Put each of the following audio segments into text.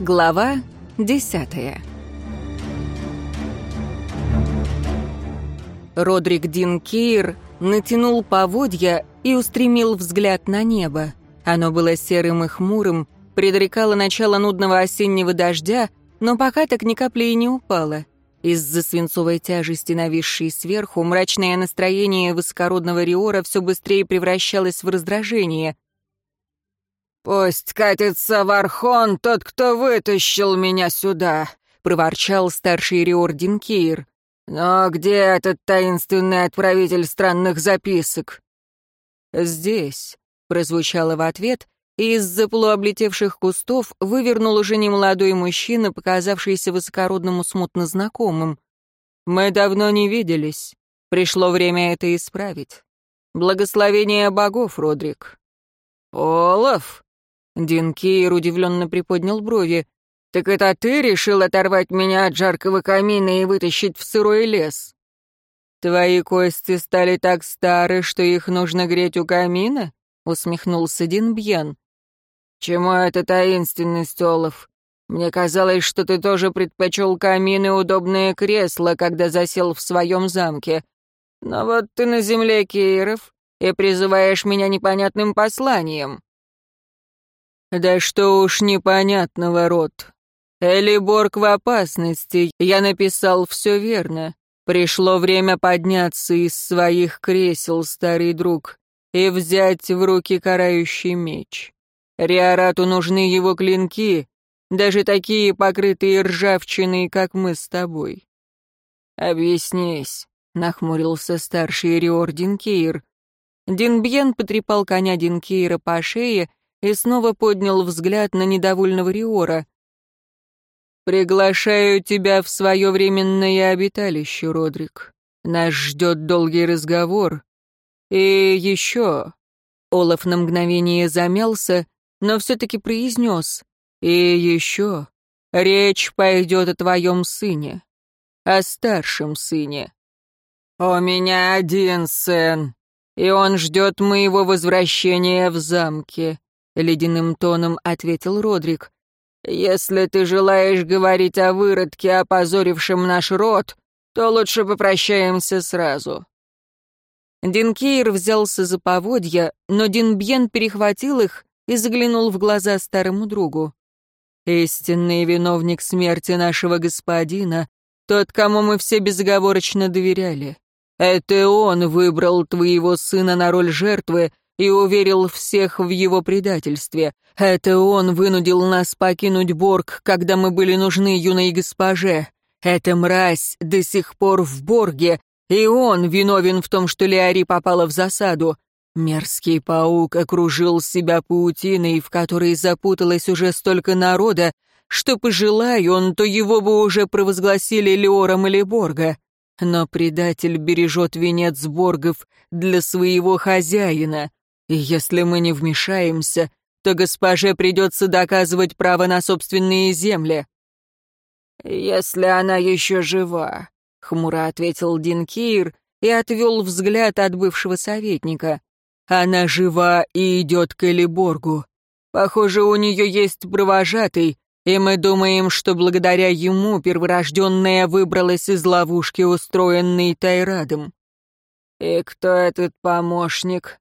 Глава десятая Родрик Дин Кейр натянул поводья и устремил взгляд на небо. Оно было серым и хмурым, предрекало начало нудного осеннего дождя, но пока так ни капли и не упало. Из-за свинцовой тяжести, нависшей сверху, мрачное настроение высокородного Риора все быстрее превращалось в раздражение. «Пусть катится в Архон тот, кто вытащил меня сюда», — проворчал старший Риор Динкейр. «Но где этот таинственный отправитель странных записок?» «Здесь», — прозвучало в ответ, и из-за полуоблетевших кустов вывернул уже немолодой мужчина, показавшийся высокородному смутно знакомым. «Мы давно не виделись. Пришло время это исправить. Благословение богов, Родрик». «Олаф?» Дин Кейр удивленно приподнял брови. «Так это ты решил оторвать меня от жаркого камина и вытащить в сырой лес?» «Твои кости стали так стары, что их нужно греть у камина?» — усмехнулся Дин Бьен. «Чему эта таинственность, Олаф? Мне казалось, что ты тоже предпочел камин и удобное кресло, когда засел в своем замке. Но вот ты на земле Кейров и призываешь меня непонятным посланием». «Да что уж непонятного, Рот. Элиборг в опасности, я написал все верно. Пришло время подняться из своих кресел, старый друг, и взять в руки карающий меч. Риарату нужны его клинки, даже такие покрытые ржавчиной, как мы с тобой». «Объяснись», — нахмурился старший Риор Динкейр. Динбьен потрепал коня Динкейра по шее и снова поднял взгляд на недовольного Риора. «Приглашаю тебя в свое временное обиталище, Родрик. Нас ждет долгий разговор. И еще...» Олаф на мгновение замялся, но все-таки произнес. «И еще... Речь пойдет о твоем сыне, о старшем сыне». «У меня один сын, и он ждет моего возвращения в замке», ледяным тоном ответил Родрик. «Если ты желаешь говорить о выродке, опозорившем наш род, то лучше попрощаемся сразу». Динкейр взялся за поводья, но Динбьен перехватил их и заглянул в глаза старому другу. «Истинный виновник смерти нашего господина, тот, кому мы все безоговорочно доверяли. Это он выбрал твоего сына на роль жертвы, и уверил всех в его предательстве. Это он вынудил нас покинуть Борг, когда мы были нужны юной госпоже. Эта мразь до сих пор в Борге, и он виновен в том, что Леари попала в засаду. Мерзкий паук окружил себя паутиной, в которой запуталось уже столько народа, что, пожелай он, то его бы уже провозгласили Леором или Борга. Но предатель бережет венец Боргов для своего хозяина. И если мы не вмешаемся, то госпоже придется доказывать право на собственные земли». «Если она еще жива», — хмуро ответил Динкир и отвел взгляд от бывшего советника. «Она жива и идет к Элиборгу. Похоже, у нее есть провожатый, и мы думаем, что благодаря ему перворожденная выбралась из ловушки, устроенной Тайрадом». «И кто этот помощник?»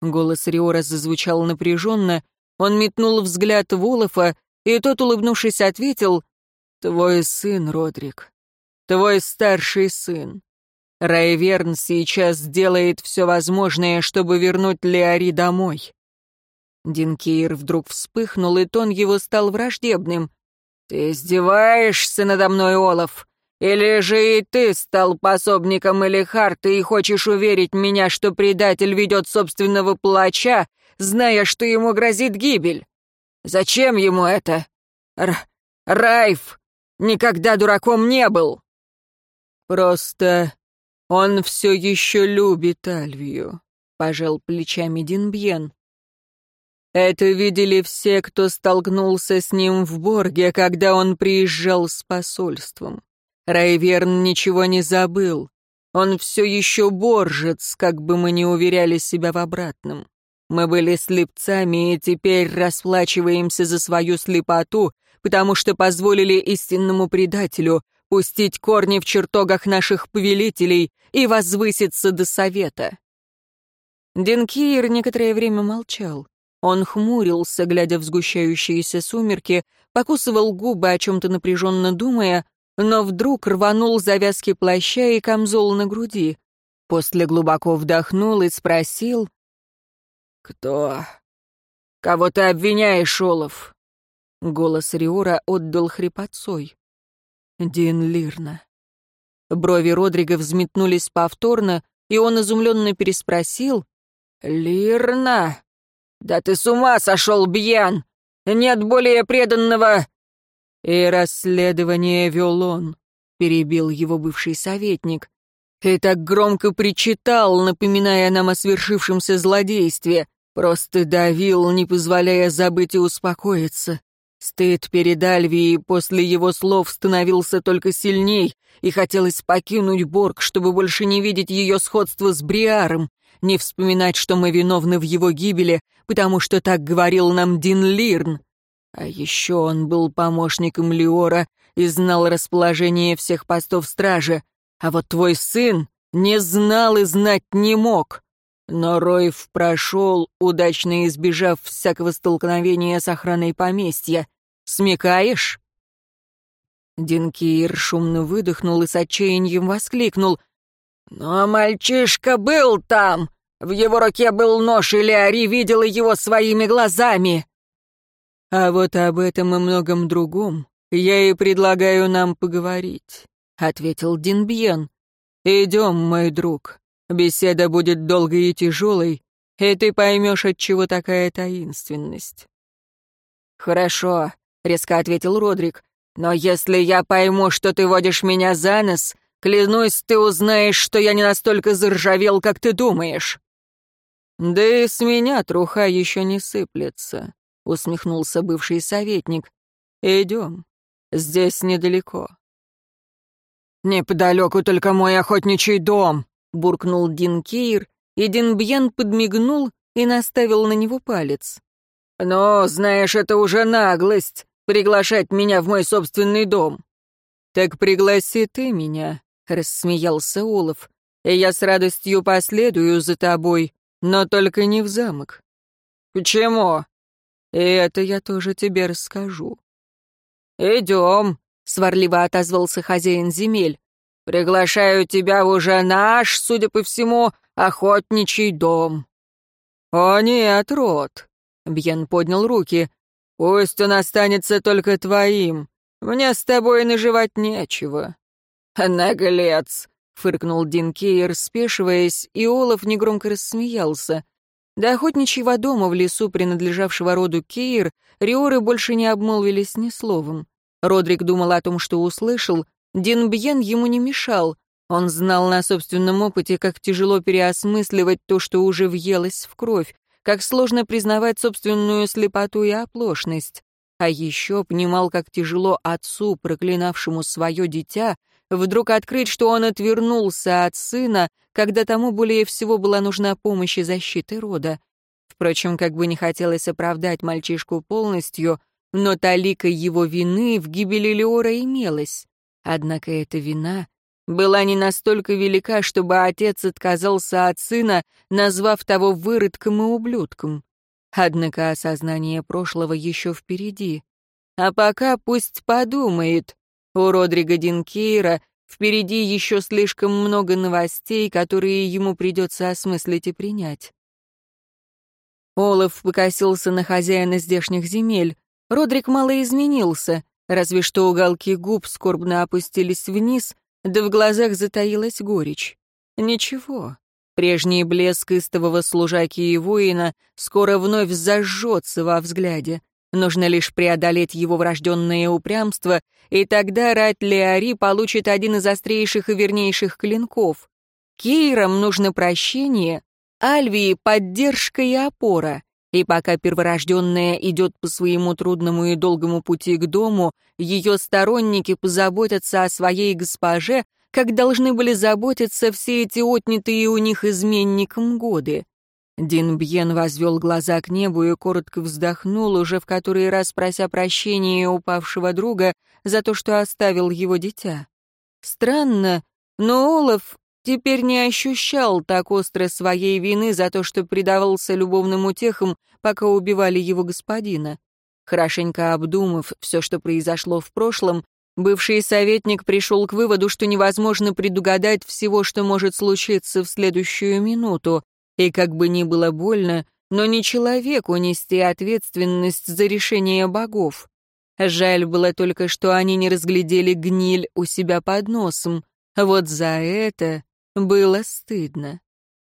Голос Риора зазвучал напряженно. Он метнул взгляд Волофа, и тот, улыбнувшись, ответил, «Твой сын, Родрик. Твой старший сын. Райверн сейчас сделает все возможное, чтобы вернуть Леари домой». Динкейр вдруг вспыхнул, и тон его стал враждебным. «Ты издеваешься надо мной, Олаф? Или же и ты стал пособником Элихарта и хочешь уверить меня, что предатель ведет собственного плача, зная, что ему грозит гибель? Зачем ему это? Р Райф никогда дураком не был. Просто он все еще любит Альвию, пожал плечами Динбьен. Это видели все, кто столкнулся с ним в Борге, когда он приезжал с посольством. Райверн ничего не забыл. Он все еще боржец, как бы мы ни уверяли себя в обратном. Мы были слепцами и теперь расплачиваемся за свою слепоту, потому что позволили истинному предателю пустить корни в чертогах наших повелителей и возвыситься до совета». Денкиер некоторое время молчал. Он хмурился, глядя в сгущающиеся сумерки, покусывал губы, о чем-то напряженно думая, но вдруг рванул завязки плаща и камзол на груди. После глубоко вдохнул и спросил, «Кто? Кого ты обвиняешь, Олаф?» Голос Риора отдал хрипотцой. Дин Лирна. Брови Родрига взметнулись повторно, и он изумленно переспросил, «Лирна? Да ты с ума сошел, Бьян! Нет более преданного...» «И расследование вел он», — перебил его бывший советник. «И так громко причитал, напоминая нам о свершившемся злодействе. Просто давил, не позволяя забыть и успокоиться. Стыд перед Альвией после его слов становился только сильней, и хотелось покинуть Борг, чтобы больше не видеть ее сходство с Бриаром, не вспоминать, что мы виновны в его гибели, потому что так говорил нам Дин Лирн. А еще он был помощником Леора и знал расположение всех постов стражи, а вот твой сын не знал и знать не мог. Но Ройф прошел, удачно избежав всякого столкновения с охраной поместья. Смекаешь?» Динкир шумно выдохнул и с отчаянием воскликнул. «Но мальчишка был там! В его руке был нож, и Леари видела его своими глазами!» «А вот об этом и многом другом я и предлагаю нам поговорить», — ответил Динбьен. «Идем, мой друг. Беседа будет долгой и тяжелой, и ты поймешь, от чего такая таинственность». «Хорошо», — резко ответил Родрик. «Но если я пойму, что ты водишь меня за нос, клянусь, ты узнаешь, что я не настолько заржавел, как ты думаешь». «Да и с меня труха еще не сыплется», — усмехнулся бывший советник. «Идем. Здесь недалеко». «Неподалеку только мой охотничий дом», — буркнул Дин Кейр, и Дин Бьен подмигнул и наставил на него палец. «Но, знаешь, это уже наглость — приглашать меня в мой собственный дом». «Так пригласи ты меня», — рассмеялся Олаф, «и я с радостью последую за тобой, но только не в замок». «Почему?» «И это я тоже тебе расскажу». «Идем», — сварливо отозвался хозяин земель. «Приглашаю тебя в уже наш, судя по всему, охотничий дом». «О нет, Рот», Бьен поднял руки. «Пусть он останется только твоим. Мне с тобой наживать нечего». «Наглец!» — фыркнул Дин Кейер, спешиваясь, и Олаф негромко рассмеялся. До охотничьего дома в лесу, принадлежавшего роду Кейер, риоры больше не обмолвились ни словом. Родрик думал о том, что услышал. Дин Бьен ему не мешал. Он знал на собственном опыте, как тяжело переосмысливать то, что уже въелось в кровь, как сложно признавать собственную слепоту и оплошность. А еще понимал, как тяжело отцу, проклинавшему свое дитя, вдруг открыть, что он отвернулся от сына, когда тому более всего была нужна помощь и защита рода. Впрочем, как бы не хотелось оправдать мальчишку полностью, но талика его вины в гибели Леора имелась. Однако эта вина была не настолько велика, чтобы отец отказался от сына, назвав того выродком и ублюдком. Однако осознание прошлого еще впереди. А пока пусть подумает. У Родрига Динкейра впереди еще слишком много новостей, которые ему придется осмыслить и принять. Олаф покосился на хозяина здешних земель. Родрик мало изменился, разве что уголки губ скорбно опустились вниз, да в глазах затаилась горечь. Ничего, прежний блеск истового служаки и воина скоро вновь зажжется во взгляде. Нужно лишь преодолеть его врожденное упрямство, и тогда рать Леари получит один из острейших и вернейших клинков. Кейрам нужно прощение, Альвии — поддержка и опора. И пока перворожденная идет по своему трудному и долгому пути к дому, ее сторонники позаботятся о своей госпоже, как должны были заботиться все эти отнятые у них изменником годы. Дин Бьен возвел глаза к небу и коротко вздохнул, уже в который раз прося прощения упавшего друга за то, что оставил его дитя. Странно, но Олаф теперь не ощущал так остро своей вины за то, что предавался любовным утехам, пока убивали его господина. Хорошенько обдумав все, что произошло в прошлом, бывший советник пришел к выводу, что невозможно предугадать всего, что может случиться в следующую минуту, и как бы ни было больно, но не человеку нести ответственность за решение богов. Жаль было только, что они не разглядели гниль у себя под носом. Вот за это было стыдно.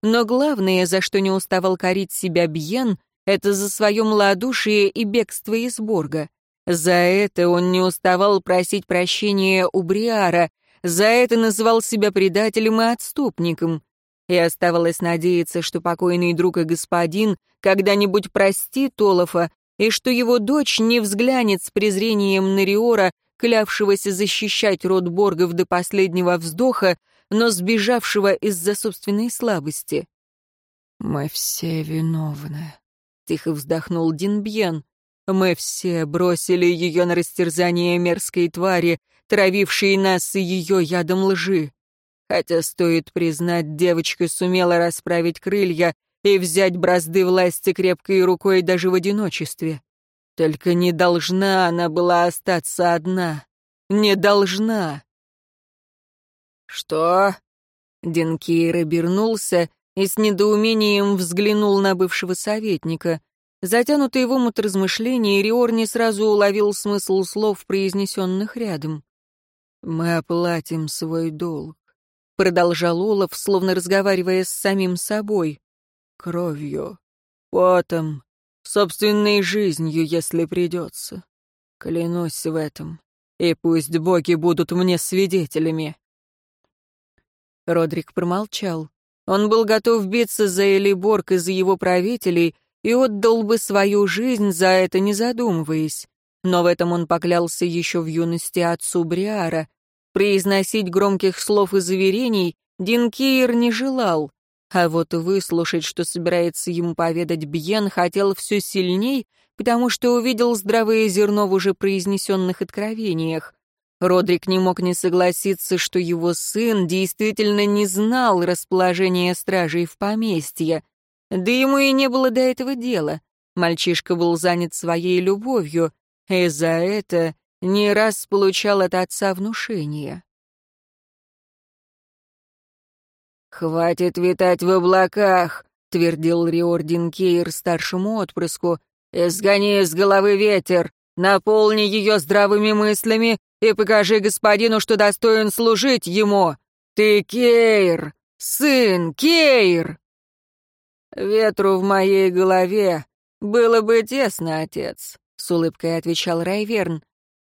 Но главное, за что не уставал корить себя Бьен, это за свое малодушие и бегство из Борга. За это он не уставал просить прощения у Бриара, за это называл себя предателем и отступником. И оставалось надеяться, что покойный друг и господин когда-нибудь простит Олафа, и что его дочь не взглянет с презрением на Риора, клявшегося защищать род Боргов до последнего вздоха, но сбежавшего из-за собственной слабости. «Мы все виновны», — тихо вздохнул Динбьен. «Мы все бросили ее на растерзание мерзкой твари, травившей нас и ее ядом лжи. Хотя, стоит признать, девочка сумела расправить крылья и взять бразды власти крепкой рукой даже в одиночестве. Только не должна она была остаться одна. Не должна. «Что?» Динкейр обернулся и с недоумением взглянул на бывшего советника. Затянутый в омут размышлений, Риор не сразу уловил смысл слов, произнесенных рядом. «Мы оплатим свой долг», — продолжал Олаф, словно разговаривая с самим собой. «Кровью, потом, собственной жизнью, если придется. Клянусь в этом, и пусть боги будут мне свидетелями». Родрик промолчал. Он был готов биться за Элиборг и за его правителей и отдал бы свою жизнь за это, не задумываясь. Но в этом он поклялся еще в юности отцу Бриара. Произносить громких слов и заверений Динкиер не желал, а вот выслушать, что собирается ему поведать Бьен, хотел все сильней, потому что увидел здравое зерно в уже произнесенных откровениях. Родрик не мог не согласиться, что его сын действительно не знал расположения стражей в поместье. Да ему и не было до этого дела. Мальчишка был занят своей любовью, и за это не раз получал от отца внушение. «Хватит витать в облаках», — твердил Риордин Кейр старшему отпрыску. «Изгони из головы ветер, наполни ее здравыми мыслями и покажи господину, что достоин служить ему. Ты Кейр, сын Кейр!» «Ветру в моей голове было бы тесно, отец», — с улыбкой отвечал Райверн.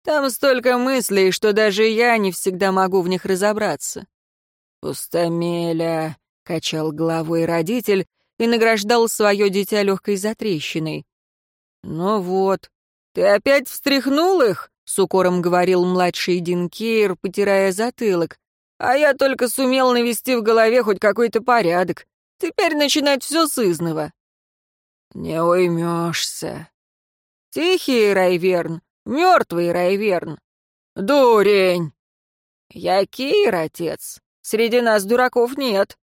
«Там столько мыслей, что даже я не всегда могу в них разобраться». «Пустомеля», — качал головой родитель и награждал свое дитя легкой затрещиной. «Ну вот, ты опять встряхнул их?» — с укором говорил младший Динкейр, потирая затылок. «А я только сумел навести в голове хоть какой-то порядок. Теперь начинать все с изного». «Не уймешься». «Тихий Райверн, мертвый Райверн». «Дурень!» «Я Кир, отец. Среди нас дураков нет».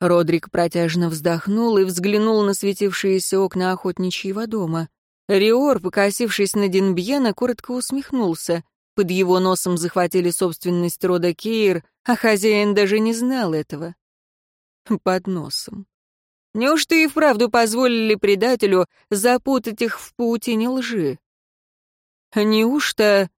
Родрик протяжно вздохнул и взглянул на светившиеся окна охотничьего дома. Риор, покосившись на Динбьена, коротко усмехнулся. Под его носом захватили собственность рода Кейр, а хозяин даже не знал этого. Под носом. Неужто и вправду позволили предателю запутать их в паутине лжи? Неужто...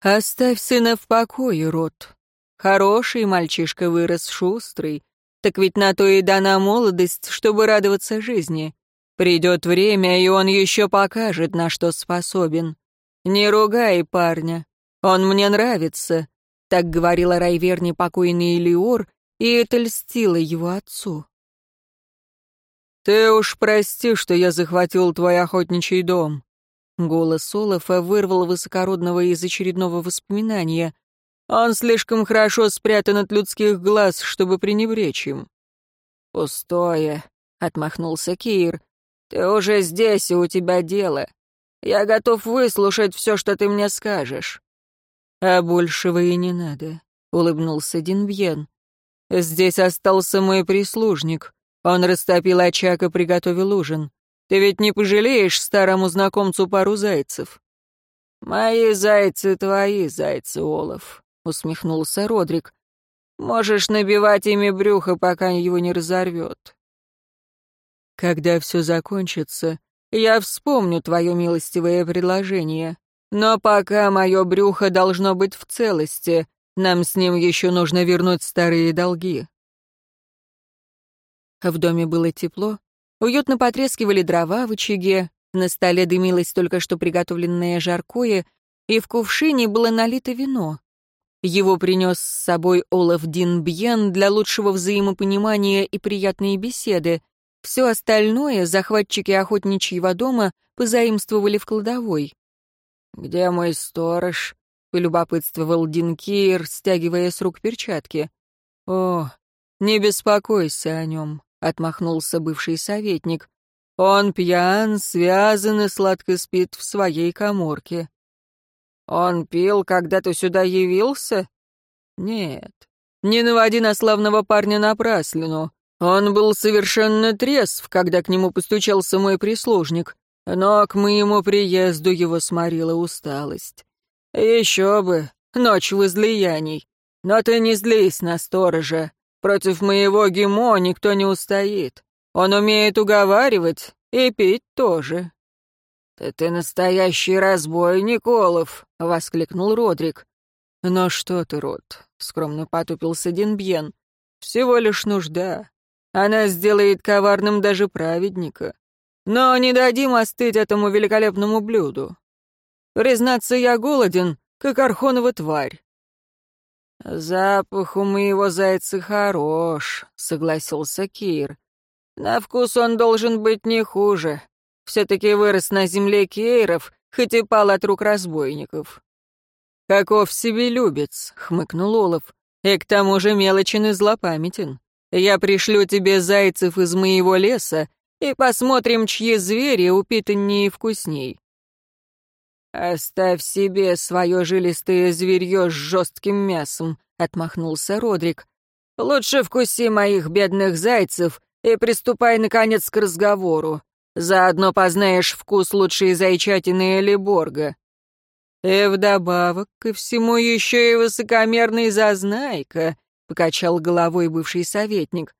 Оставь сына в покое, род. Хороший мальчишка вырос, шустрый. Так ведь на то и дана молодость, чтобы радоваться жизни. Придет время, и он еще покажет, на что способен. Не ругай парня. Он мне нравится», — так говорила Райверни покойный Элиор, и это льстило его отцу. «Ты уж прости, что я захватил твой охотничий дом». Голос Олафа вырвал высокородного из очередного воспоминания. Он слишком хорошо спрятан от людских глаз, чтобы пренебречь им». «Пустое», — отмахнулся Кир. «Ты уже здесь, и у тебя дело. Я готов выслушать все, что ты мне скажешь». «А большего и не надо», — улыбнулся Динбьен. «Здесь остался мой прислужник. Он растопил очаг и приготовил ужин. Ты ведь не пожалеешь старому знакомцу пару зайцев?» «Мои зайцы — твои зайцы, Олаф», — усмехнулся Родрик. «Можешь набивать ими брюхо, пока его не разорвет». «Когда все закончится, я вспомню твое милостивое предложение. Но пока мое брюхо должно быть в целости, нам с ним еще нужно вернуть старые долги». В доме было тепло, уютно потрескивали дрова в очаге, на столе дымилось только что приготовленное жаркое, и в кувшине было налито вино. Его принес с собой Олаф Дин Бьен для лучшего взаимопонимания и приятной беседы. Все остальное захватчики охотничьего дома позаимствовали в кладовой. «Где мой сторож?» — полюбопытствовал Дин Кир, стягивая с рук перчатки. «О, не беспокойся о нем», — отмахнулся бывший советник. Он пьян, связан и сладко спит в своей коморке. Он пил, когда ты сюда явился? Нет. Не наводи на славного парня напраслину. Он был совершенно трезв, когда к нему постучался мой прислужник, но к моему приезду его сморила усталость. Еще бы, ночь возлияний. Но ты не злись на сторожа. Против моего Гимо никто не устоит. Он умеет уговаривать и пить тоже». «Да ты настоящий разбойник, Олов!» — воскликнул Родрик. «Но что ты, Рот?» — скромно потупился Динбьен. «Всего лишь нужда. Она сделает коварным даже праведника. Но не дадим остыть этому великолепному блюду. Признаться, я голоден, как архонова тварь». «Запах у моего зайца хорош», — согласился Кир. На вкус он должен быть не хуже. Все-таки вырос на земле кейров, хоть и пал от рук разбойников. «Каков себелюбец», — хмыкнул Олов. «И к тому же мелочен и злопамятен. Я пришлю тебе зайцев из моего леса, и посмотрим, чьи звери упитаннее и вкусней». «Оставь себе свое жилистое зверье с жестким мясом», — отмахнулся Родрик. «Лучше вкуси моих бедных зайцев и приступай, наконец, к разговору. Заодно познаешь вкус лучшей зайчатины Элиборга. И вдобавок ко всему еще и высокомерный зазнайка, — покачал головой бывший советник.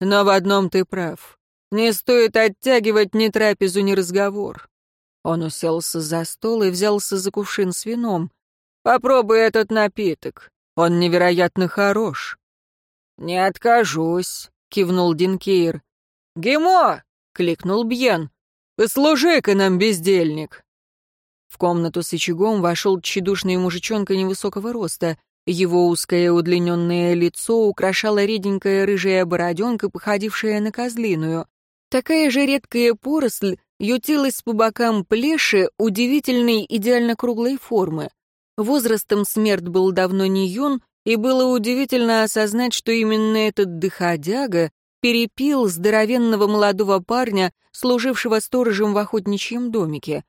Но в одном ты прав. Не стоит оттягивать ни трапезу, ни разговор. Он уселся за стол и взялся за кувшин с вином. «Попробуй этот напиток. Он невероятно хорош». «Не откажусь», кивнул Динкейр. «Гемо!» — кликнул Бьен. «Послужи-ка нам, бездельник!» В комнату с очагом вошел тщедушный мужичонка невысокого роста. Его узкое удлиненное лицо украшала реденькая рыжая бороденка, походившая на козлиную. Такая же редкая поросль ютилась по бокам плеши удивительной идеально круглой формы. Возрастом смерть был давно не юн, и было удивительно осознать, что именно этот дыходяга перепил здоровенного молодого парня, служившего сторожем в охотничьем домике.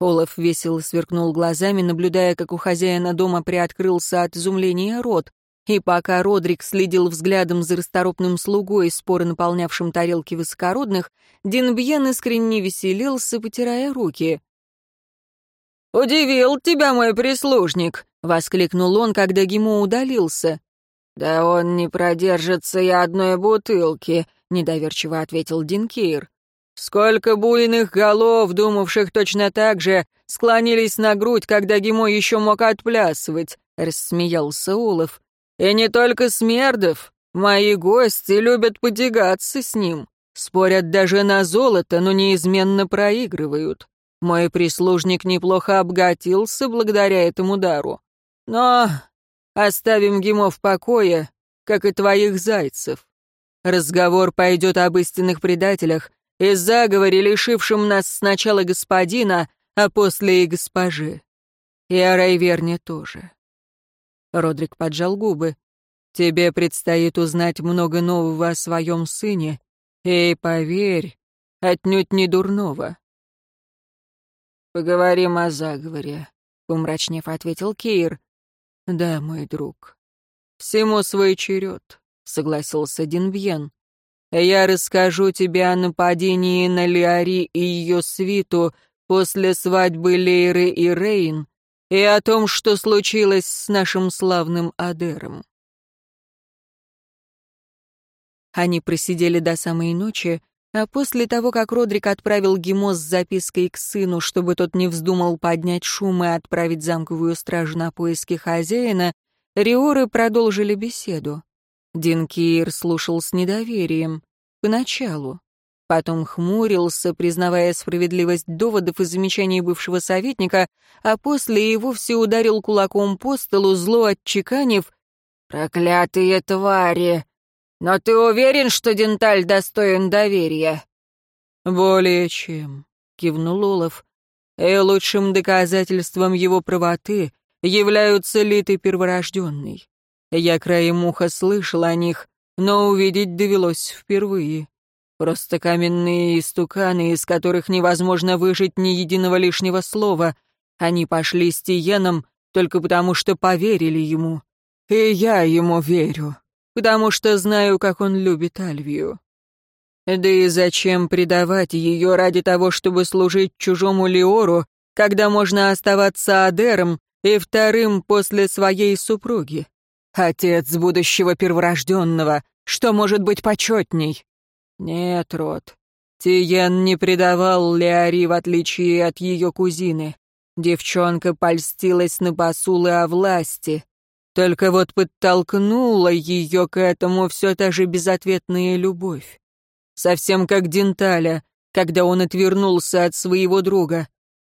Олаф весело сверкнул глазами, наблюдая, как у хозяина дома приоткрылся от изумления рот, и пока Родрик следил взглядом за расторопным слугой, споро наполнявшим тарелки высокородных, Динбьен искренне веселился, потирая руки. «Удивил тебя мой прислужник», — воскликнул он, когда Гимо удалился. «Да он не продержится и одной бутылки», — недоверчиво ответил Динкейр. «Сколько буйных голов, думавших точно так же, склонились на грудь, когда Гимо еще мог отплясывать», — рассмеялся Улов. «И не только смердов. Мои гости любят потягаться с ним. Спорят даже на золото, но неизменно проигрывают. Мой прислужник неплохо обгатился благодаря этому дару. Но оставим Гимо в покое, как и твоих зайцев. Разговор пойдет об истинных предателях и заговоре, лишившем нас сначала господина, а после и госпожи. И о Райверне тоже. Родрик поджал губы. «Тебе предстоит узнать много нового о своем сыне, и, поверь, отнюдь не дурного». «Поговорим о заговоре», — помрачнев ответил Кейр. «Да, мой друг. Всему свой черед», — согласился Динвьен. «Я расскажу тебе о нападении на Лиари и ее свиту после свадьбы Лейры и Рейн, и о том, что случилось с нашим славным Адером». Они просидели до самой ночи, а после того, как Родрик отправил Гимо с запиской к сыну, чтобы тот не вздумал поднять шум и отправить замковую стражу на поиски хозяина, Риоры продолжили беседу. Динкир слушал с недоверием. Поначалу. Потом хмурился, признавая справедливость доводов и замечаний бывшего советника, а после и вовсе ударил кулаком по столу, зло отчеканив «Проклятые твари! Но ты уверен, что Денталь достоин доверия?» «Более чем», — кивнул Олаф. «И лучшим доказательством его правоты являются литы перворожденный. Я краем уха слышал о них, но увидеть довелось впервые. Просто каменные истуканы, из которых невозможно выжить ни единого лишнего слова. Они пошли с Тиеном только потому, что поверили ему. И я ему верю потому что знаю, как он любит Альвию. Да и зачем предавать ее ради того, чтобы служить чужому Леору, когда можно оставаться Адером и вторым после своей супруги? Отец будущего перворожденного, что может быть почетней? Нет, Рот, Тиен не предавал Леари в отличие от ее кузины. Девчонка польстилась на посулы о власти, только вот подтолкнула ее к этому все та же безответная любовь. Совсем как Денталя, когда он отвернулся от своего друга.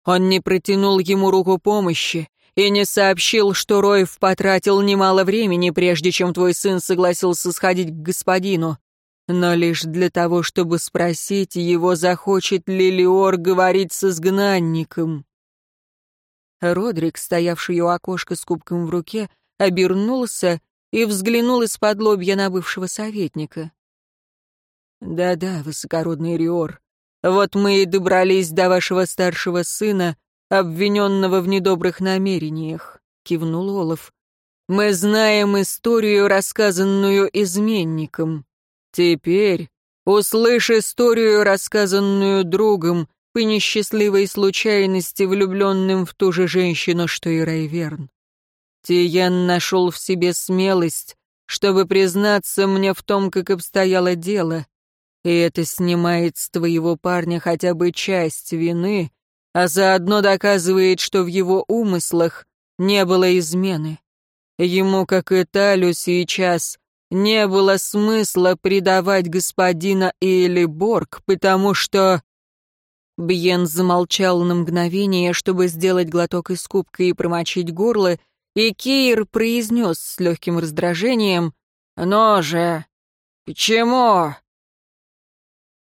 Он не протянул ему руку помощи и не сообщил, что Роев потратил немало времени, прежде чем твой сын согласился сходить к господину. Но лишь для того, чтобы спросить его, захочет ли Леор говорить с изгнанником. Родрик, стоявший у окошка с кубком в руке, обернулся и взглянул из-под лобья на бывшего советника. «Да-да, высокородный Риор, вот мы и добрались до вашего старшего сына, обвиненного в недобрых намерениях», — кивнул Олаф. «Мы знаем историю, рассказанную изменником. Теперь услышь историю, рассказанную другом, по несчастливой случайности влюбленным в ту же женщину, что и Райверн. Тиен нашел в себе смелость, чтобы признаться мне в том, как обстояло дело, и это снимает с твоего парня хотя бы часть вины, а заодно доказывает, что в его умыслах не было измены. Ему, как и Талю сейчас, не было смысла предавать господина Элиборг, потому что... Бьен замолчал на мгновение, чтобы сделать глоток из кубка и промочить горло, и Кейр произнес с легким раздражением «Но же! Почему?»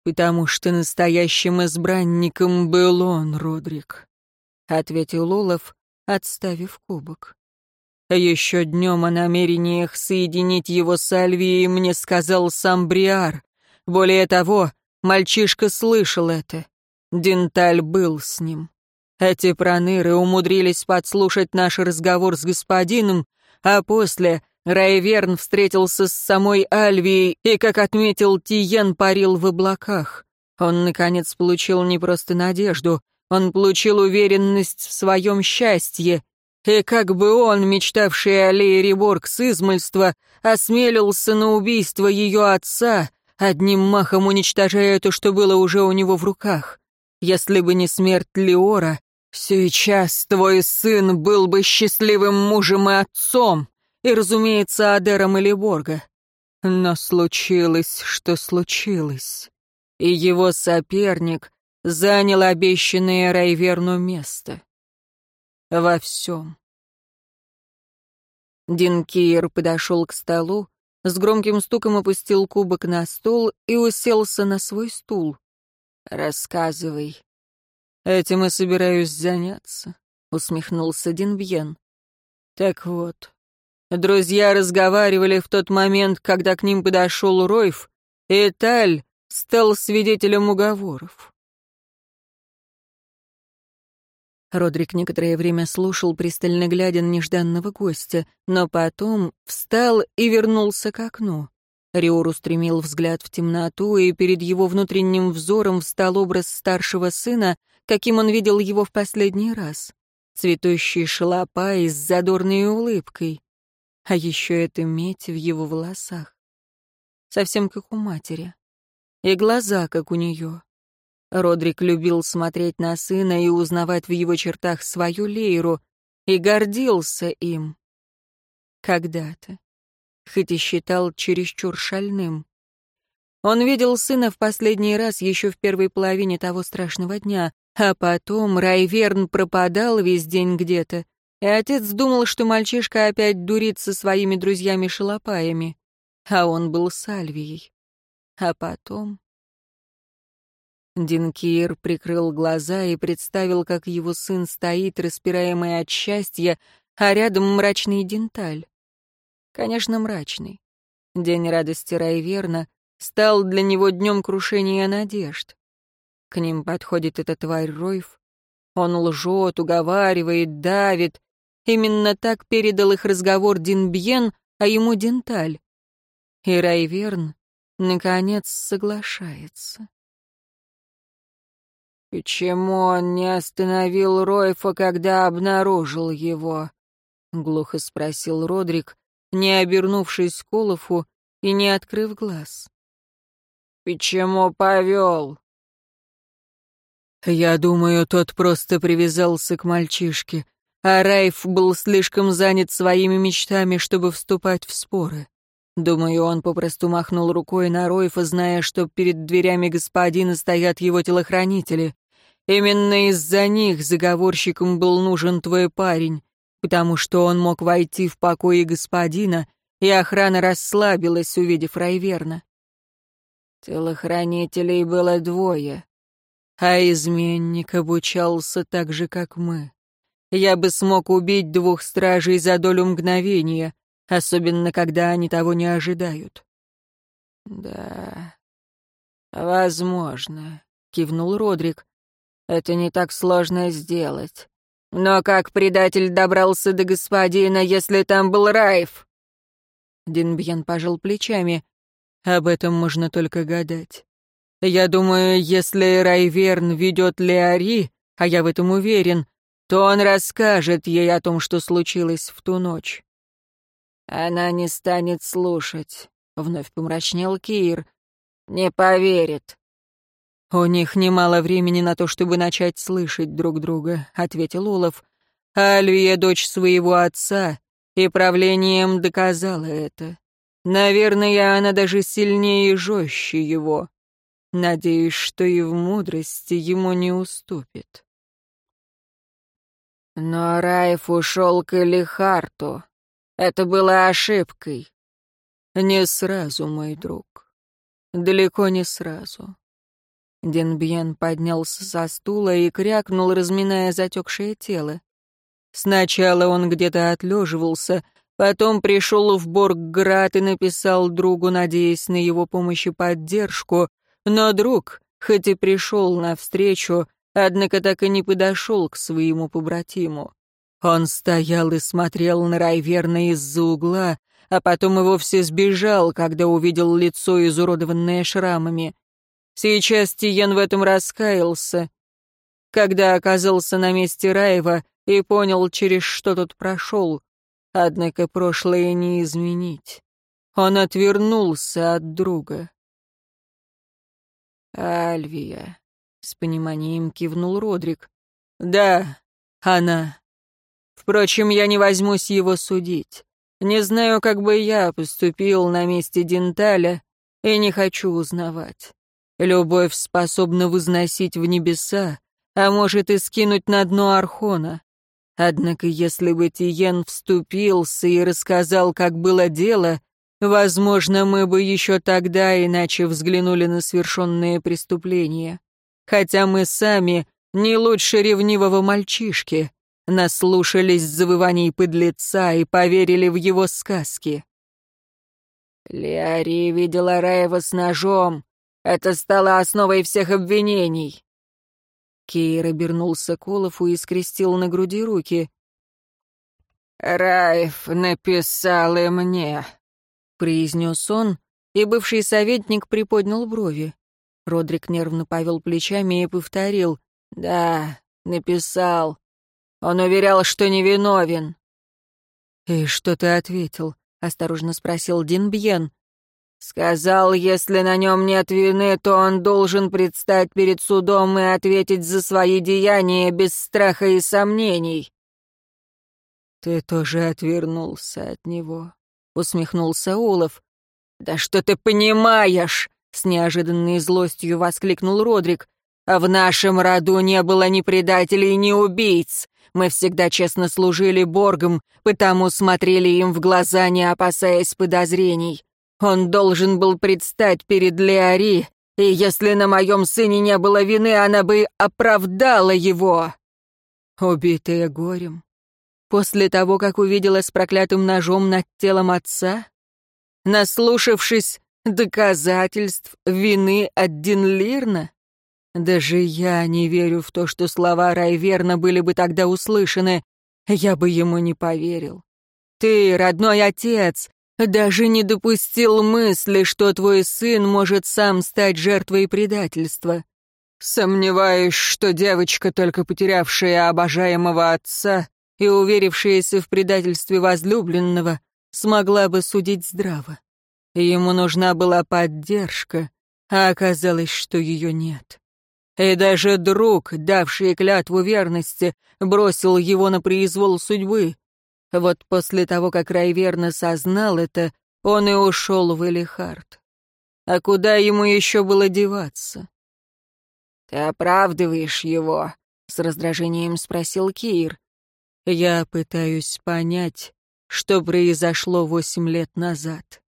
«Потому что настоящим избранником был он, Родрик», — ответил Олаф, отставив кубок. «Еще днем о намерениях соединить его с Альвией мне сказал сам Бриар. Более того, мальчишка слышал это. Денталь был с ним. Эти проныры умудрились подслушать наш разговор с господином, а после Райверн встретился с самой Альвией и, как отметил Тиен, парил в облаках. Он, наконец, получил не просто надежду, он получил уверенность в своем счастье. И как бы он, мечтавший о Лейре Борг с измольства, осмелился на убийство ее отца, одним махом уничтожая то, что было уже у него в руках. Если бы не смерть Леора, «Сейчас твой сын был бы счастливым мужем и отцом, и, разумеется, Адером или Борга. Но случилось, что случилось, и его соперник занял обещанное Райверну место. Во всем». Динкиер подошел к столу, с громким стуком опустил кубок на стол и уселся на свой стул. «Рассказывай», «Этим и собираюсь заняться», — усмехнулся Динвьен. «Так вот, Друзья разговаривали в тот момент, когда к ним подошел Ройф, и Таль стал свидетелем уговоров. Родрик некоторое время слушал, пристально глядя на нежданного гостя, но потом встал и вернулся к окну. Риор устремил взгляд в темноту, и перед его внутренним взором встал образ старшего сына, каким он видел его в последний раз. Цветущий шалопай с задорной улыбкой. А еще эта медь в его волосах. Совсем как у матери. И глаза, как у нее. Родрик любил смотреть на сына и узнавать в его чертах свою Лейру, и гордился им. Когда-то. Хоть и считал чересчур шальным. Он видел сына в последний раз еще в первой половине того страшного дня, а потом Райверн пропадал весь день где-то, и отец думал, что мальчишка опять дурит со своими друзьями-шалопаями, а он был с Альвией. А потом... Динкиер прикрыл глаза и представил, как его сын стоит, распираемый от счастья, а рядом мрачный Денталь. Конечно, мрачный. День радости Райверна стал для него днем крушения надежд. К ним подходит эта тварь Ройф. Он лжет, уговаривает, давит. Именно так передал их разговор Динбьен, а ему Денталь. И Райверн, наконец, соглашается. «Почему он не остановил Ройфа, когда обнаружил его?» — глухо спросил Родрик, не обернувшись к Олафу и не открыв глаз. «Почему повел?» «Я думаю, тот просто привязался к мальчишке, а Райф был слишком занят своими мечтами, чтобы вступать в споры. Думаю, он попросту махнул рукой на Ройфа, зная, что перед дверями господина стоят его телохранители. Именно из-за них заговорщикам был нужен твой парень, потому что он мог войти в покои господина, и охрана расслабилась, увидев Райверна. Телохранителей было двое, а изменник обучался так же, как мы. Я бы смог убить двух стражей за долю мгновения, особенно когда они того не ожидают. «Да, возможно», — кивнул Родрик. Это не так сложно сделать. Но как предатель добрался до господина, если там был Райф? Динбьян пожал плечами. Об этом можно только гадать. Я думаю, если Райверн ведет Леари, а я в этом уверен, то он расскажет ей о том, что случилось в ту ночь. Она не станет слушать, — вновь помрачнел Кир. Не поверит. «У них немало времени на то, чтобы начать слышать друг друга», — ответил Олаф. «Альвия — дочь своего отца, и правлением доказала это. Наверное, она даже сильнее и жестче его. Надеюсь, что и в мудрости ему не уступит». Но Райф ушел к Элихарту. Это было ошибкой. Не сразу, мой друг. Далеко не сразу. Денбьен поднялся со стула и крякнул, разминая затекшее тело. Сначала он где-то отлеживался, потом пришел в Боргград и написал другу, надеясь на его помощь и поддержку, но друг, хоть и пришел навстречу, однако так и не подошел к своему побратиму. Он стоял и смотрел на Райверна из-за угла, а потом и вовсе сбежал, когда увидел лицо, изуродованное шрамами. Сейчас Тиен в этом раскаялся, когда оказался на месте Раева и понял, через что тот прошел. Однако прошлое не изменить. Он отвернулся от друга. «Альвия», — с пониманием кивнул Родрик. «Да, она. Впрочем, я не возьмусь его судить. Не знаю, как бы я поступил на месте Денталя, и не хочу узнавать. Любовь способна возносить в небеса, а может и скинуть на дно Архона. Однако если бы Тиен вступился и рассказал, как было дело, возможно, мы бы еще тогда иначе взглянули на совершенные преступления. Хотя мы сами не лучше ревнивого мальчишки, наслушались завываний подлеца и поверили в его сказки. Леари видела Раева с ножом. Это стало основой всех обвинений. Кейр обернулся к Олафу и скрестил на груди руки. «Раев написал и мне», — произнес он, и бывший советник приподнял брови. Родрик нервно повел плечами и повторил. «Да, написал. Он уверял, что невиновен». «И что ты ответил?» — осторожно спросил Дин Бьен. «Сказал, если на нем нет вины, то он должен предстать перед судом и ответить за свои деяния без страха и сомнений». «Ты тоже отвернулся от него», — усмехнулся Олаф. «Да что ты понимаешь?» — с неожиданной злостью воскликнул Родрик. «В нашем роду не было ни предателей, ни убийц. Мы всегда честно служили Боргам, потому смотрели им в глаза, не опасаясь подозрений. Он должен был предстать перед Леари, и если на моем сыне не было вины, она бы оправдала его». Убитая горем. После того, как увидела с проклятым ножом над телом отца? Наслушавшись доказательств вины от Динлирна? Даже я не верю в то, что слова Райверна были бы тогда услышаны. Я бы ему не поверил. Ты, родной отец, даже не допустил мысли, что твой сын может сам стать жертвой предательства. Сомневаюсь, что девочка, только потерявшая обожаемого отца и уверившаяся в предательстве возлюбленного, смогла бы судить здраво. Ему нужна была поддержка, а оказалось, что ее нет. И даже друг, давший клятву верности, бросил его на произвол судьбы. Вот после того, как Райверна сознал это, он и ушел в Элихард. А куда ему еще было деваться? «Ты оправдываешь его?» — с раздражением спросил Кир. «Я пытаюсь понять, что произошло восемь лет назад.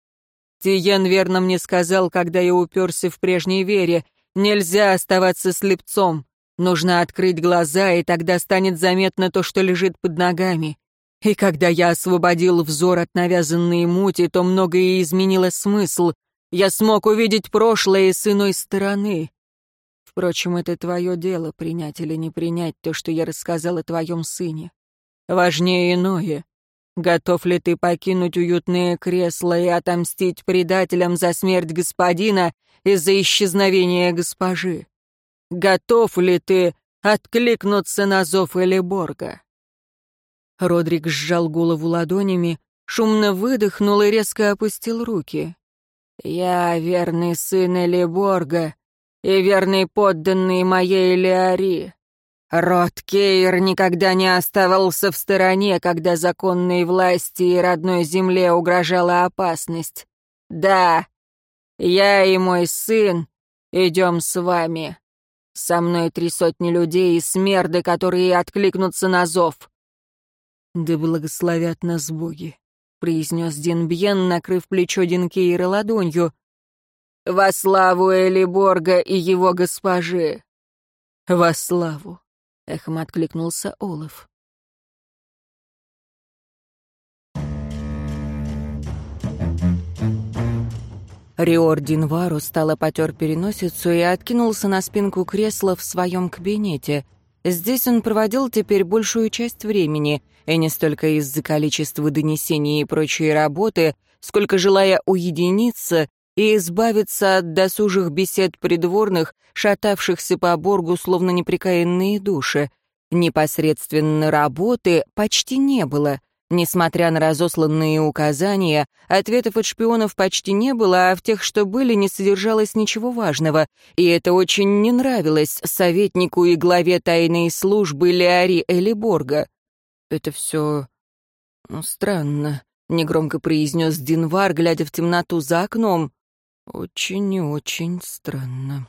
Тиен верно мне сказал, когда я уперся в прежней вере, Нельзя оставаться слепцом. Нужно открыть глаза, и тогда станет заметно то, что лежит под ногами. И когда я освободил взор от навязанной мути, то многое изменило смысл. Я смог увидеть прошлое с иной стороны. Впрочем, это твое дело, принять или не принять то, что я рассказал о твоем сыне. Важнее иное. Готов ли ты покинуть уютное кресло и отомстить предателям за смерть господина из-за исчезновения госпожи? Готов ли ты откликнуться на зов Элиборга?» Родрик сжал голову ладонями, шумно выдохнул и резко опустил руки. «Я верный сын Элиборга и верный подданный моей Леари. Род Кейр никогда не оставался в стороне, когда законной власти и родной земле угрожала опасность. Да, я и мой сын идем с вами. Со мной три сотни людей и смерды, которые откликнутся на зов. «Да благословят нас боги», — произнес Динбьен, накрыв плечо Динкейра ладонью. «Во славу Элиборга и его госпожи!» «Во славу!» — эхом откликнулся Олаф. Риордин Вару стало потер переносицу и откинулся на спинку кресла в своем кабинете. Здесь он проводил теперь большую часть времени, и не столько из-за количества донесений и прочей работы, сколько желая уединиться и избавиться от досужих бесед придворных, шатавшихся по боргу словно неприкаянные души. Непосредственно работы почти не было — Несмотря на разосланные указания, ответов от шпионов почти не было, а в тех, что были, не содержалось ничего важного, и это очень не нравилось советнику и главе тайной службы Леари Элиборга. «Это все... Ну, странно», — негромко произнес Динвар, глядя в темноту за окном. «Очень и очень странно».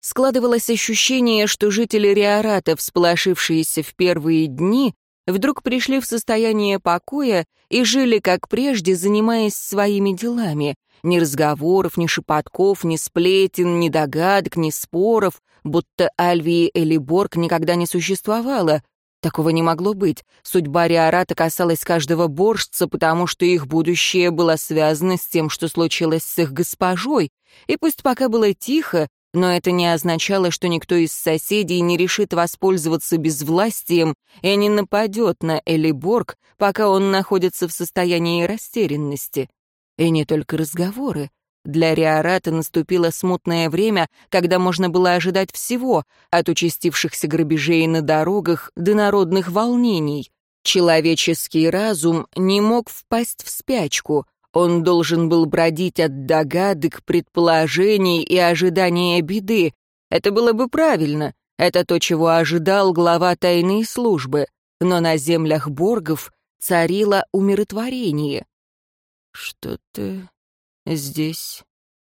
Складывалось ощущение, что жители Риората, всполошившиеся в первые дни, вдруг пришли в состояние покоя и жили, как прежде, занимаясь своими делами. Ни разговоров, ни шепотков, ни сплетен, ни догадок, ни споров, будто Альвии Элиборг никогда не существовало. Такого не могло быть. Судьба Риората касалась каждого боржца, потому что их будущее было связано с тем, что случилось с их госпожой. И пусть пока было тихо, но это не означало, что никто из соседей не решит воспользоваться безвластием и не нападет на Элиборг, пока он находится в состоянии растерянности. И не только разговоры. Для Риората наступило смутное время, когда можно было ожидать всего, от участившихся грабежей на дорогах до народных волнений. Человеческий разум не мог впасть в спячку. Он должен был бродить от догадок, предположений и ожидания беды. Это было бы правильно. Это то, чего ожидал глава тайной службы. Но на землях Боргов царило умиротворение. «Что-то здесь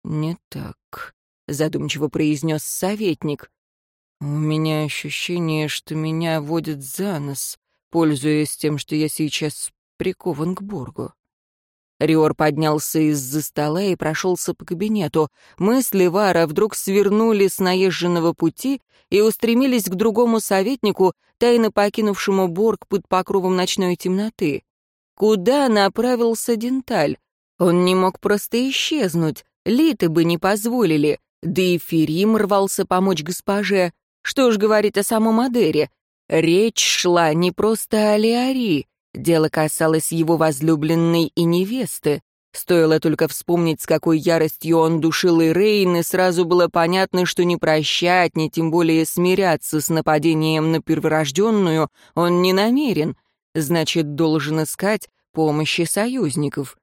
не так», — задумчиво произнес советник. «У меня ощущение, что меня водят за нос, пользуясь тем, что я сейчас прикован к Боргу». Риор поднялся из-за стола и прошелся по кабинету. Мысли Вара вдруг свернули с наезженного пути и устремились к другому советнику, тайно покинувшему Борг под покровом ночной темноты. Куда направился Денталь? Он не мог просто исчезнуть, литы бы не позволили, да и Ферим рвался помочь госпоже. Что ж говорить о самом Адере? Речь шла не просто о Леари, дело касалось его возлюбленной и невесты. Стоило только вспомнить, с какой яростью он душил Ирейн, и сразу было понятно, что не прощать, ни тем более смиряться с нападением на перворожденную он не намерен — значит, должен искать помощи союзников.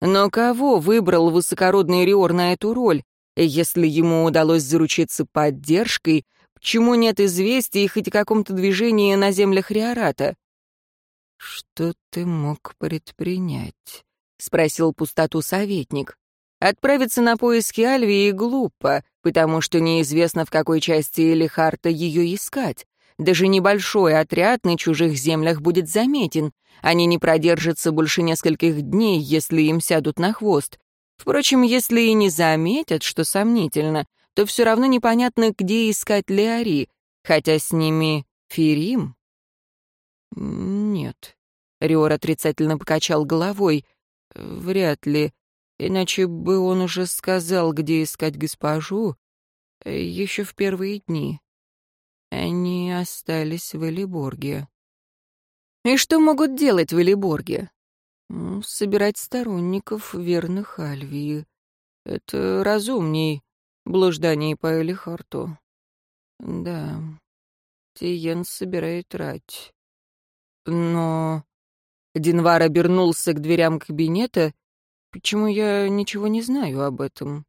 Но кого выбрал высокородный Риор на эту роль? Если ему удалось заручиться поддержкой, почему нет известий хоть о каком-то движении на землях Риората? «Что ты мог предпринять?» — спросил пустоту советник. «Отправиться на поиски Альвии глупо, потому что неизвестно, в какой части Элихарта ее искать. Даже небольшой отряд на чужих землях будет заметен. Они не продержатся больше нескольких дней, если им сядут на хвост. Впрочем, если и не заметят, что сомнительно, то все равно непонятно, где искать Леари, хотя с ними Ферим. Нет. Риор отрицательно покачал головой. Вряд ли. Иначе бы он уже сказал, где искать госпожу еще в первые дни. Они остались в Элиборге. И что могут делать в Элиборге? Ну, собирать сторонников, верных Альвии. Это разумней блужданий по Элихарту. Да, Тиен собирает рать. Но... Динвар обернулся к дверям кабинета. Почему я ничего не знаю об этом?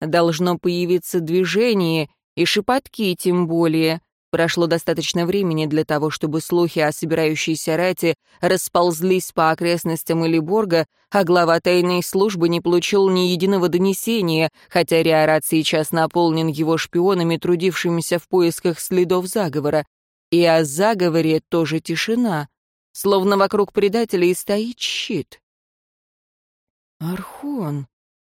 Должно появиться движение, и шепотки тем более. Прошло достаточно времени для того, чтобы слухи о собирающейся рате расползлись по окрестностям Элиборга, а глава тайной службы не получил ни единого донесения, хотя Риорат сейчас наполнен его шпионами, трудившимися в поисках следов заговора. И о заговоре тоже тишина, словно вокруг предателей стоит щит. «Архон!»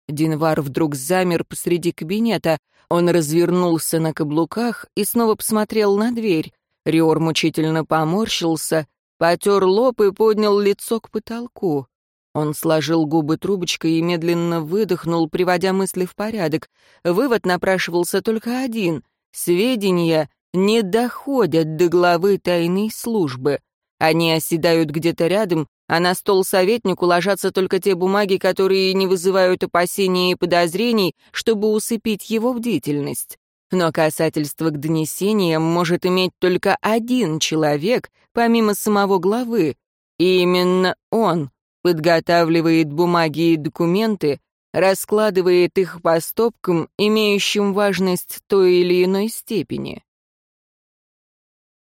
Динвар вдруг замер посреди кабинета. Он развернулся на каблуках и снова посмотрел на дверь. Риор мучительно поморщился, потер лоб и поднял лицо к потолку. Он сложил губы трубочкой и медленно выдохнул, приводя мысли в порядок. Вывод напрашивался только один. Сведения не доходят до главы тайной службы. Они оседают где-то рядом а на стол советнику ложатся только те бумаги, которые не вызывают опасений и подозрений, чтобы усыпить его бдительность. Но касательство к донесениям может иметь только один человек, помимо самого главы, и именно он подготавливает бумаги и документы, раскладывает их по стопкам, имеющим важность той или иной степени.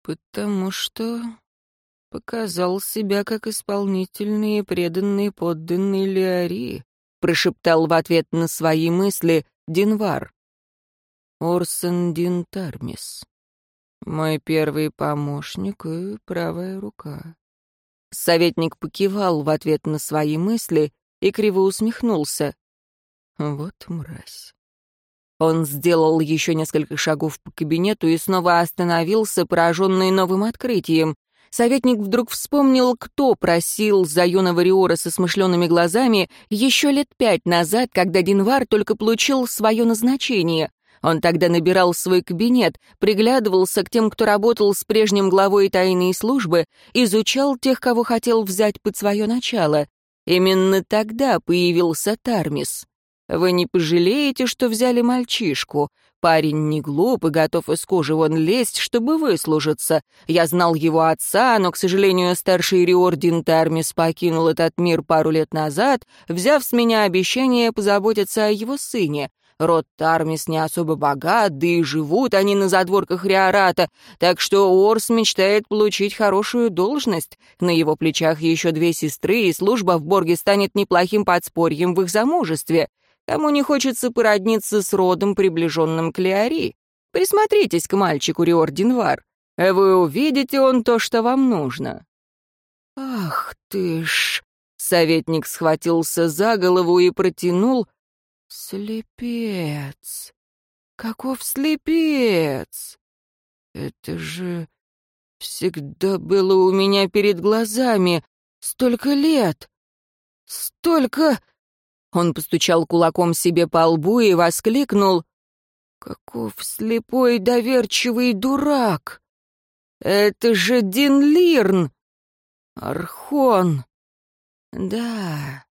«Потому что показал себя как исполнительный и преданный подданный Леари, прошептал в ответ на свои мысли Динвар. Орсен Дин Тармис. Мой первый помощник и правая рука. Советник покивал в ответ на свои мысли и криво усмехнулся. Вот мразь. Он сделал еще несколько шагов по кабинету и снова остановился, пораженный новым открытием. Советник вдруг вспомнил, кто просил за юного Риора со смышленными глазами еще лет пять назад, когда Динвар только получил свое назначение. Он тогда набирал свой кабинет, приглядывался к тем, кто работал с прежним главой тайной службы, изучал тех, кого хотел взять под свое начало. Именно тогда появился Тармис. Вы не пожалеете, что взяли мальчишку. Парень не глуп и готов из кожи вон лезть, чтобы выслужиться. Я знал его отца, но, к сожалению, старший Риордин Тармис покинул этот мир пару лет назад, взяв с меня обещание позаботиться о его сыне. Род Тармис не особо богат, да и живут они на задворках Риората, так что Орс мечтает получить хорошую должность. На его плечах еще две сестры, и служба в Борге станет неплохим подспорьем в их замужестве. Кому не хочется породниться с родом, приближенным к Леори? Присмотритесь к мальчику Риординвар. Вы увидите он то, что вам нужно. Ах ты ж... Советник схватился за голову и протянул Слепец! Каков слепец! Это же всегда было у меня перед глазами. Столько лет! Столько... Он постучал кулаком себе по лбу и воскликнул. «Каков слепой доверчивый дурак! Это же Дин Лирн! Архон! Да,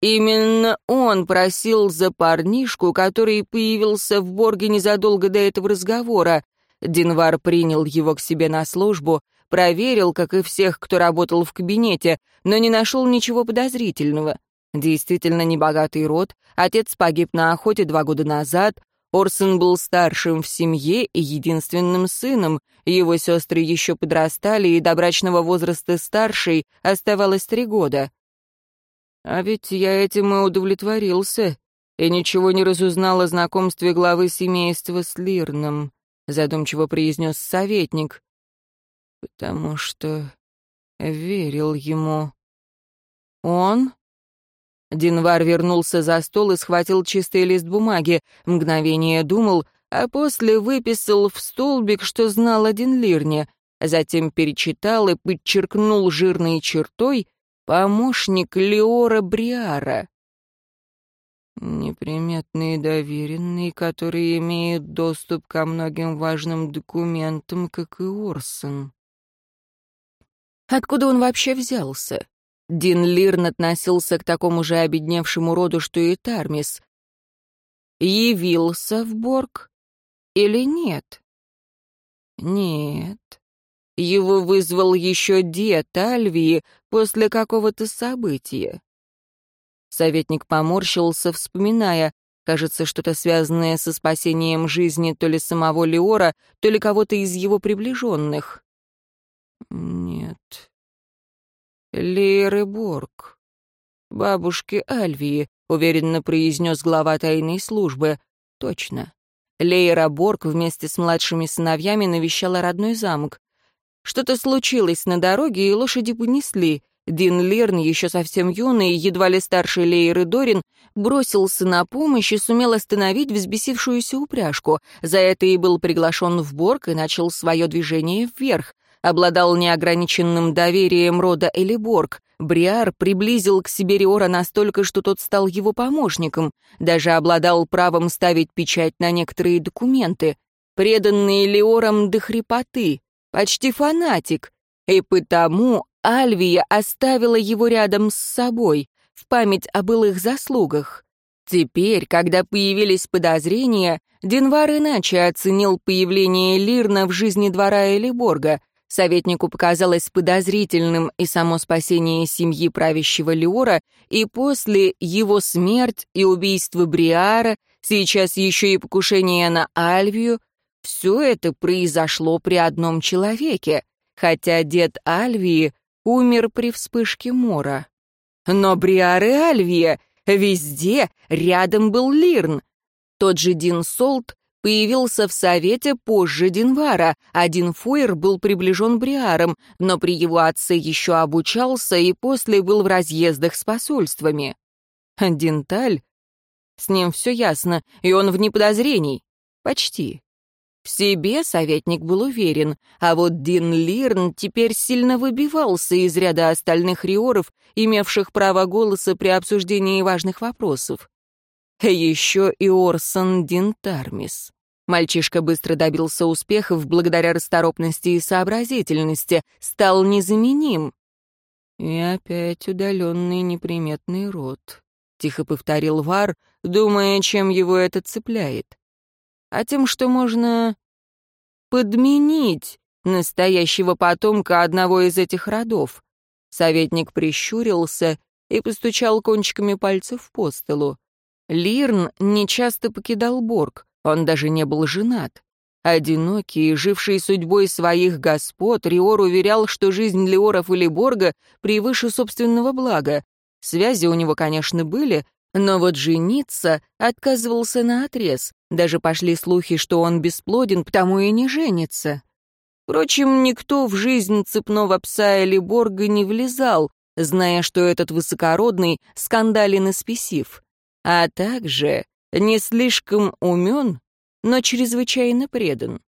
Именно он просил за парнишку, который появился в Борге незадолго до этого разговора. Динвар принял его к себе на службу, проверил, как и всех, кто работал в кабинете, но не нашел ничего подозрительного. Действительно небогатый род, отец погиб на охоте два года назад, Орсон был старшим в семье и единственным сыном, его сестры еще подрастали, и до брачного возраста старшей оставалось три года. А ведь я этим и удовлетворился, и ничего не разузнал о знакомстве главы семейства с Лирном, задумчиво произнес советник, потому что верил ему. Он? Динвар вернулся за стол и схватил чистый лист бумаги, мгновение думал, а после выписал в столбик, что знал один Лирне, затем перечитал и подчеркнул жирной чертой Помощник Леора Бриара. Неприметный доверенный, который имеет доступ ко многим важным документам, как и Орсон. Откуда он вообще взялся? Дин Лирн относился к такому же обедневшему роду, что и Тармис. Явился в Борг или нет? Нет. Его вызвал еще дед Альвии после какого-то события. Советник поморщился, вспоминая, кажется, что-то связанное со спасением жизни то ли самого Леора, то ли кого-то из его приближенных. Нет. Лейры Борг. Бабушки Альвии, уверенно произнес глава тайной службы. Точно. Лейра Борг вместе с младшими сыновьями навещала родной замок. Что-то случилось на дороге, и лошади понесли. Дин Лерн, еще совсем юный, едва ли старший Лейры Дорин, бросился на помощь и сумел остановить взбесившуюся упряжку. За это и был приглашен в Борг и начал свое движение вверх. Обладал неограниченным доверием рода Элиборг. Бриар приблизил к себе Риора настолько, что тот стал его помощником. Даже обладал правом ставить печать на некоторые документы. Преданные Леором до хрипоты почти фанатик, и потому Альвия оставила его рядом с собой, в память о былых заслугах. Теперь, когда появились подозрения, Динвар иначе оценил появление Лирна в жизни двора Элиборга. Советнику показалось подозрительным и само спасение семьи правящего Леора, и после его смерть и убийство Бриара, сейчас еще и покушение на Альвию, все это произошло при одном человеке, хотя дед Альвии умер при вспышке мора. Но Бриар и Альвия везде рядом был Лирн. Тот же Дин Солт появился в Совете позже Динвара, а Дин Фойер был приближен Бриаром, но при его отце еще обучался и после был в разъездах с посольствами. Динталь С ним все ясно, и он вне подозрений. Почти. В себе советник был уверен, а вот Дин Лирн теперь сильно выбивался из ряда остальных риоров, имевших право голоса при обсуждении важных вопросов. Еще и Орсон Дин Тармис. Мальчишка быстро добился успехов благодаря расторопности и сообразительности, стал незаменим. «И опять удаленный неприметный род», — тихо повторил Вар, думая, чем его это цепляет а тем, что можно подменить настоящего потомка одного из этих родов. Советник прищурился и постучал кончиками пальцев по столу. Лирн нечасто покидал Борг, он даже не был женат. Одинокий, живший судьбой своих господ, Риор уверял, что жизнь Леоров или Борга превыше собственного блага. Связи у него, конечно, были, но вот жениться отказывался на отрез. Даже пошли слухи, что он бесплоден, потому и не женится. Впрочем, никто в жизнь цепного пса или борга не влезал, зная, что этот высокородный скандален и спесив, а также не слишком умен, но чрезвычайно предан.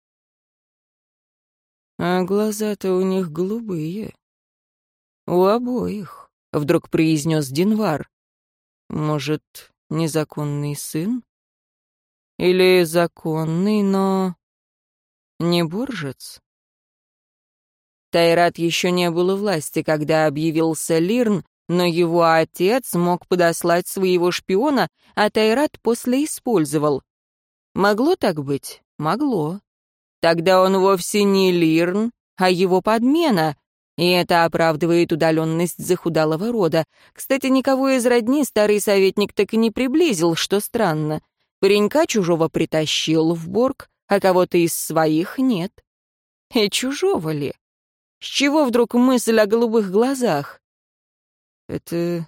А глаза-то у них голубые. У обоих, — вдруг произнес Динвар. Может, незаконный сын? Или законный, но не буржец? Тайрат еще не было власти, когда объявился Лирн, но его отец мог подослать своего шпиона, а Тайрат после использовал. Могло так быть? Могло. Тогда он вовсе не Лирн, а его подмена, и это оправдывает удаленность захудалого рода. Кстати, никого из родни старый советник так и не приблизил, что странно. Паренька чужого притащил в Борг, а кого-то из своих нет. И чужого ли? С чего вдруг мысль о голубых глазах? Это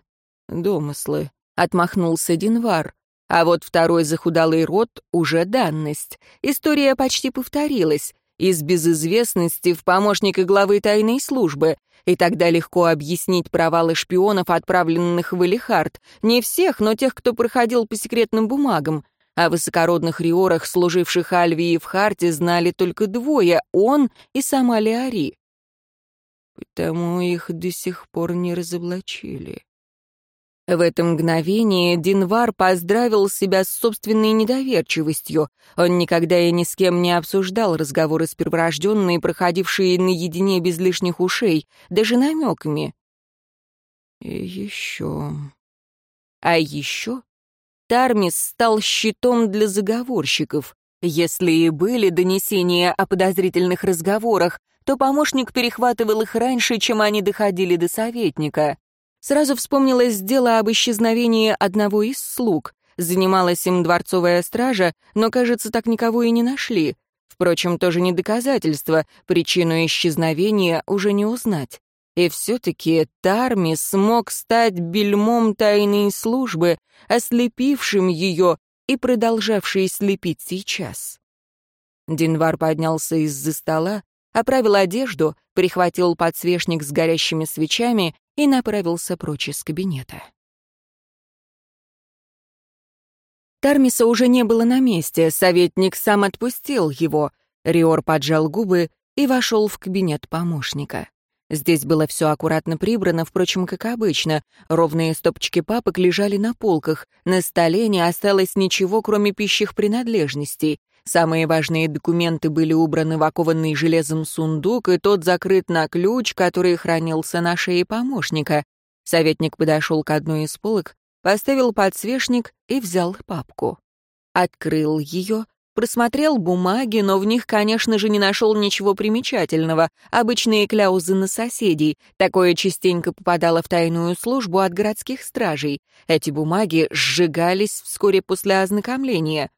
домыслы, — отмахнулся Динвар. А вот второй захудалый род — уже данность. История почти повторилась из безызвестности в помощника главы тайной службы, и тогда легко объяснить провалы шпионов, отправленных в Элихард. Не всех, но тех, кто проходил по секретным бумагам. О высокородных риорах, служивших Альвии в Харте, знали только двое — он и сама Леари. Потому их до сих пор не разоблачили. В это мгновение Динвар поздравил себя с собственной недоверчивостью. Он никогда и ни с кем не обсуждал разговоры с перворожденной, проходившие наедине без лишних ушей, даже намеками. И еще... А еще Тармис стал щитом для заговорщиков. Если и были донесения о подозрительных разговорах, то помощник перехватывал их раньше, чем они доходили до советника. Сразу вспомнилось дело об исчезновении одного из слуг. Занималась им дворцовая стража, но, кажется, так никого и не нашли. Впрочем, тоже не доказательство, причину исчезновения уже не узнать. И все-таки Тарми смог стать бельмом тайной службы, ослепившим ее и продолжавшей слепить сейчас. Динвар поднялся из-за стола, оправил одежду, прихватил подсвечник с горящими свечами и направился прочь из кабинета. Тармиса уже не было на месте, советник сам отпустил его. Риор поджал губы и вошел в кабинет помощника. Здесь было все аккуратно прибрано, впрочем, как обычно. Ровные стопочки папок лежали на полках. На столе не осталось ничего, кроме пищих принадлежностей. Самые важные документы были убраны в окованный железом сундук, и тот закрыт на ключ, который хранился на шее помощника. Советник подошел к одной из полок, поставил подсвечник и взял папку. Открыл ее, просмотрел бумаги, но в них, конечно же, не нашел ничего примечательного. Обычные кляузы на соседей. Такое частенько попадало в тайную службу от городских стражей. Эти бумаги сжигались вскоре после ознакомления.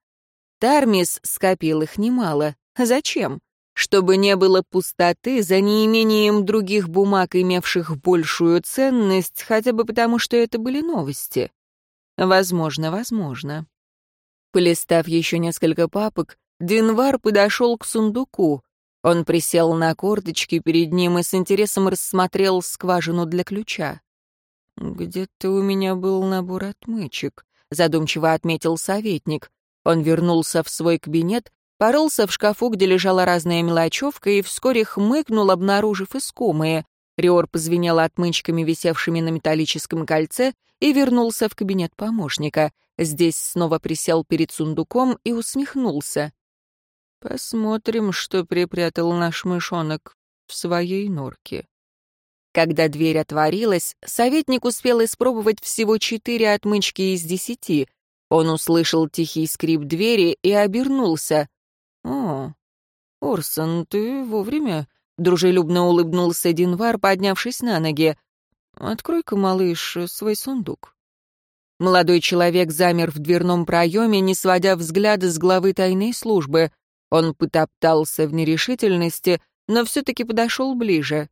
Тармис скопил их немало. Зачем? Чтобы не было пустоты за неимением других бумаг, имевших большую ценность, хотя бы потому, что это были новости. Возможно, возможно. Полистав еще несколько папок, Динвар подошел к сундуку. Он присел на корточки перед ним и с интересом рассмотрел скважину для ключа. «Где-то у меня был набор отмычек», задумчиво отметил советник. Он вернулся в свой кабинет, порылся в шкафу, где лежала разная мелочевка, и вскоре хмыкнул, обнаружив искомые. Риор позвенел отмычками, висевшими на металлическом кольце, и вернулся в кабинет помощника. Здесь снова присел перед сундуком и усмехнулся. «Посмотрим, что припрятал наш мышонок в своей норке». Когда дверь отворилась, советник успел испробовать всего четыре отмычки из десяти. Он услышал тихий скрип двери и обернулся. «О, Орсон, ты вовремя?» — дружелюбно улыбнулся Динвар, поднявшись на ноги. «Открой-ка, малыш, свой сундук». Молодой человек замер в дверном проеме, не сводя взгляда с главы тайной службы. Он потоптался в нерешительности, но все-таки подошел ближе.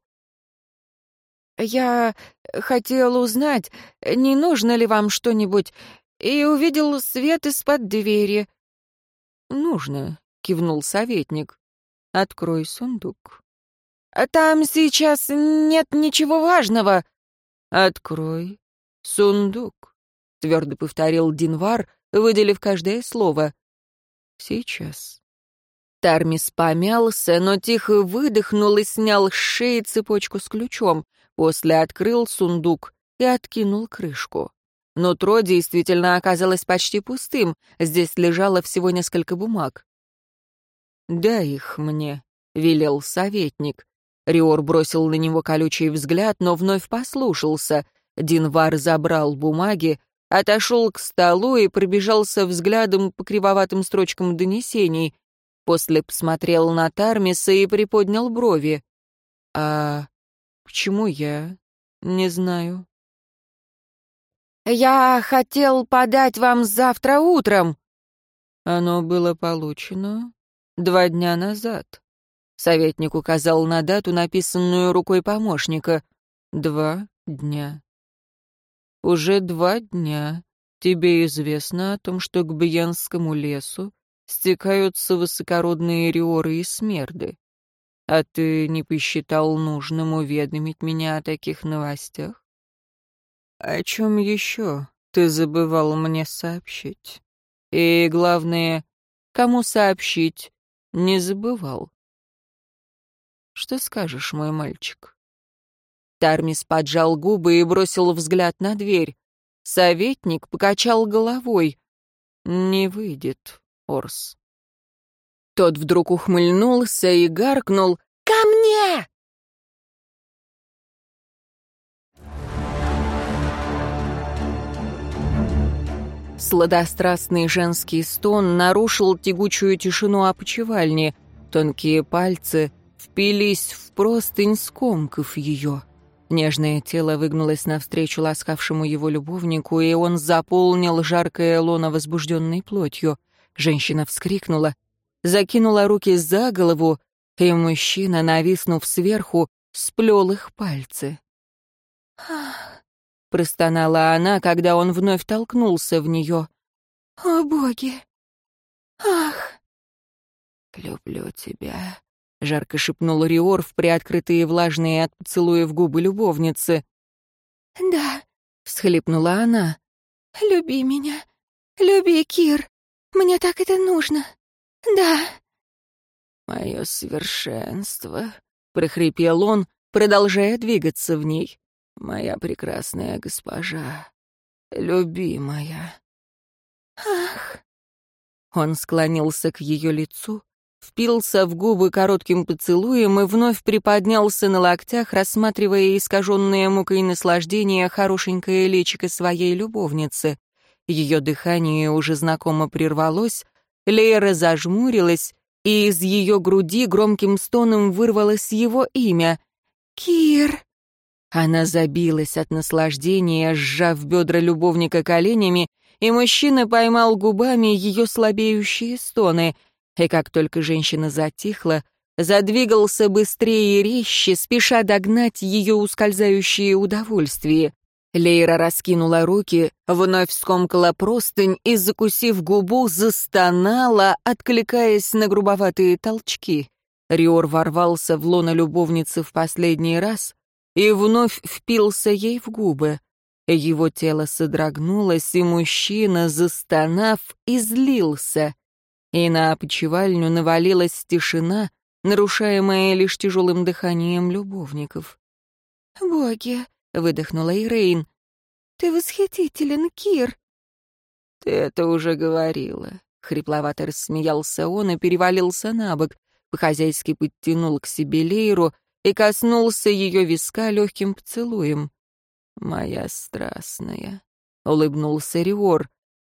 «Я хотел узнать, не нужно ли вам что-нибудь, и увидел свет из-под двери». «Нужно», — кивнул советник. «Открой сундук». «Там сейчас нет ничего важного». «Открой сундук», — твердо повторил Динвар, выделив каждое слово. «Сейчас». Тармис помялся, но тихо выдохнул и снял с шеи цепочку с ключом. После открыл сундук и откинул крышку. Нутро действительно оказалось почти пустым, здесь лежало всего несколько бумаг. «Дай их мне», — велел советник. Риор бросил на него колючий взгляд, но вновь послушался. Динвар забрал бумаги, отошел к столу и пробежался взглядом по кривоватым строчкам донесений. После посмотрел на Тармиса и приподнял брови. «А почему я? Не знаю». «Я хотел подать вам завтра утром». «Оно было получено два дня назад». Советник указал на дату, написанную рукой помощника. «Два дня». «Уже два дня тебе известно о том, что к Бьянскому лесу стекаются высокородные риоры и смерды. А ты не посчитал нужным уведомить меня о таких новостях? О чем еще ты забывал мне сообщить? И главное, кому сообщить не забывал? Что скажешь, мой мальчик? Тармис поджал губы и бросил взгляд на дверь. Советник покачал головой. Не выйдет, Орс. Тот вдруг ухмыльнулся и гаркнул «Ко мне!» Сладострастный женский стон нарушил тягучую тишину опочивальни. Тонкие пальцы впились в простынь, скомков ее. Нежное тело выгнулось навстречу ласкавшему его любовнику, и он заполнил жаркое лоно возбужденной плотью. Женщина вскрикнула, закинула руки за голову, и мужчина, нависнув сверху, сплел их пальцы. «Ах!» — простонала она, когда он вновь толкнулся в нее. «О, боги! Ах!» «Люблю тебя», — жарко шепнул Риор в приоткрытые влажные от поцелуев губы любовницы. «Да», — всхлипнула она. «Люби меня. Люби, Кир. Мне так это нужно. Да». «Мое совершенство», — прохрипел он, продолжая двигаться в ней моя прекрасная госпожа, любимая». «Ах!» Он склонился к ее лицу, впился в губы коротким поцелуем и вновь приподнялся на локтях, рассматривая искаженное мукой наслаждение хорошенькое личико своей любовницы. Ее дыхание уже знакомо прервалось, Лейра зажмурилась, и из ее груди громким стоном вырвалось его имя — «Кир!» Она забилась от наслаждения, сжав бедра любовника коленями, и мужчина поймал губами ее слабеющие стоны. И как только женщина затихла, задвигался быстрее и резче, спеша догнать ее ускользающие удовольствия. Лейра раскинула руки, вновь скомкала простынь и, закусив губу, застонала, откликаясь на грубоватые толчки. Риор ворвался в лоно любовницы в последний раз, и вновь впился ей в губы. Его тело содрогнулось, и мужчина, застонав, излился. И на опочивальню навалилась тишина, нарушаемая лишь тяжелым дыханием любовников. «Боги!» — выдохнула Ирейн. «Ты восхитителен, Кир!» «Ты это уже говорила», — хрипловато рассмеялся он и перевалился на бок, по-хозяйски подтянул к себе Лейру и коснулся ее виска легким поцелуем. «Моя страстная», — улыбнулся Риор.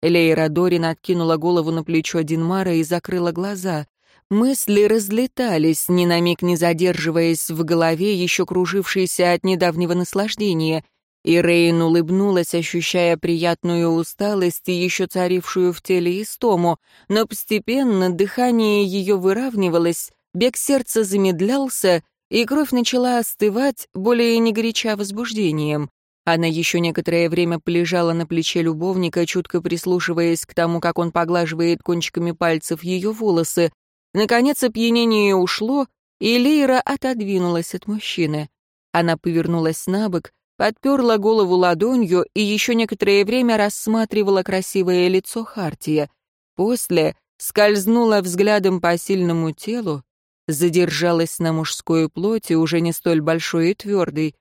Лейра Дорин откинула голову на плечо Динмара и закрыла глаза. Мысли разлетались, ни на миг не задерживаясь в голове, еще кружившейся от недавнего наслаждения. И Рейн улыбнулась, ощущая приятную усталость еще царившую в теле истому, но постепенно дыхание ее выравнивалось, бег сердца замедлялся, и кровь начала остывать, более не горяча возбуждением. Она еще некоторое время полежала на плече любовника, чутко прислушиваясь к тому, как он поглаживает кончиками пальцев ее волосы. Наконец опьянение ушло, и Лейра отодвинулась от мужчины. Она повернулась на бок, подперла голову ладонью и еще некоторое время рассматривала красивое лицо Хартия. После скользнула взглядом по сильному телу, задержалась на мужской плоти, уже не столь большой и твердой,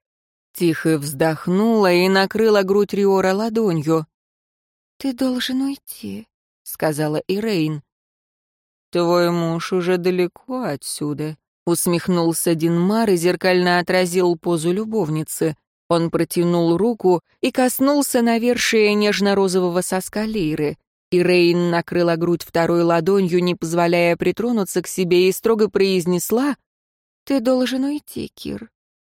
Тихо вздохнула и накрыла грудь Риора ладонью. «Ты должен уйти», — сказала Ирейн. «Твой муж уже далеко отсюда», — усмехнулся Динмар и зеркально отразил позу любовницы. Он протянул руку и коснулся навершия нежно-розового соска Лейры. Ирейн накрыла грудь второй ладонью, не позволяя притронуться к себе, и строго произнесла «Ты должен уйти, Кир.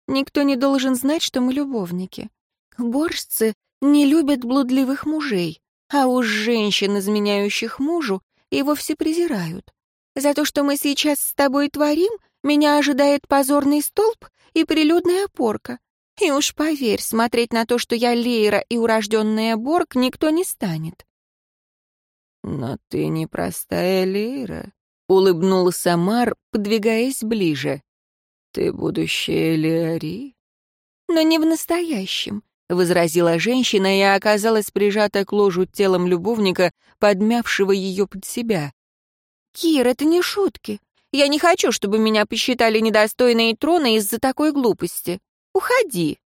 Никто не должен знать, что мы любовники. Боржцы не любят блудливых мужей, а уж женщин, изменяющих мужу, и вовсе презирают. За то, что мы сейчас с тобой творим, меня ожидает позорный столб и прилюдная порка. И уж поверь, смотреть на то, что я Лейра и урожденная Борг, никто не станет. «Но ты не простая Лейра», — улыбнулся Мар, подвигаясь ближе. «Ты будущая Леори?» «Но не в настоящем», — возразила женщина и оказалась прижата к ложу телом любовника, подмявшего ее под себя. «Кир, это не шутки. Я не хочу, чтобы меня посчитали недостойной трона из-за такой глупости. Уходи».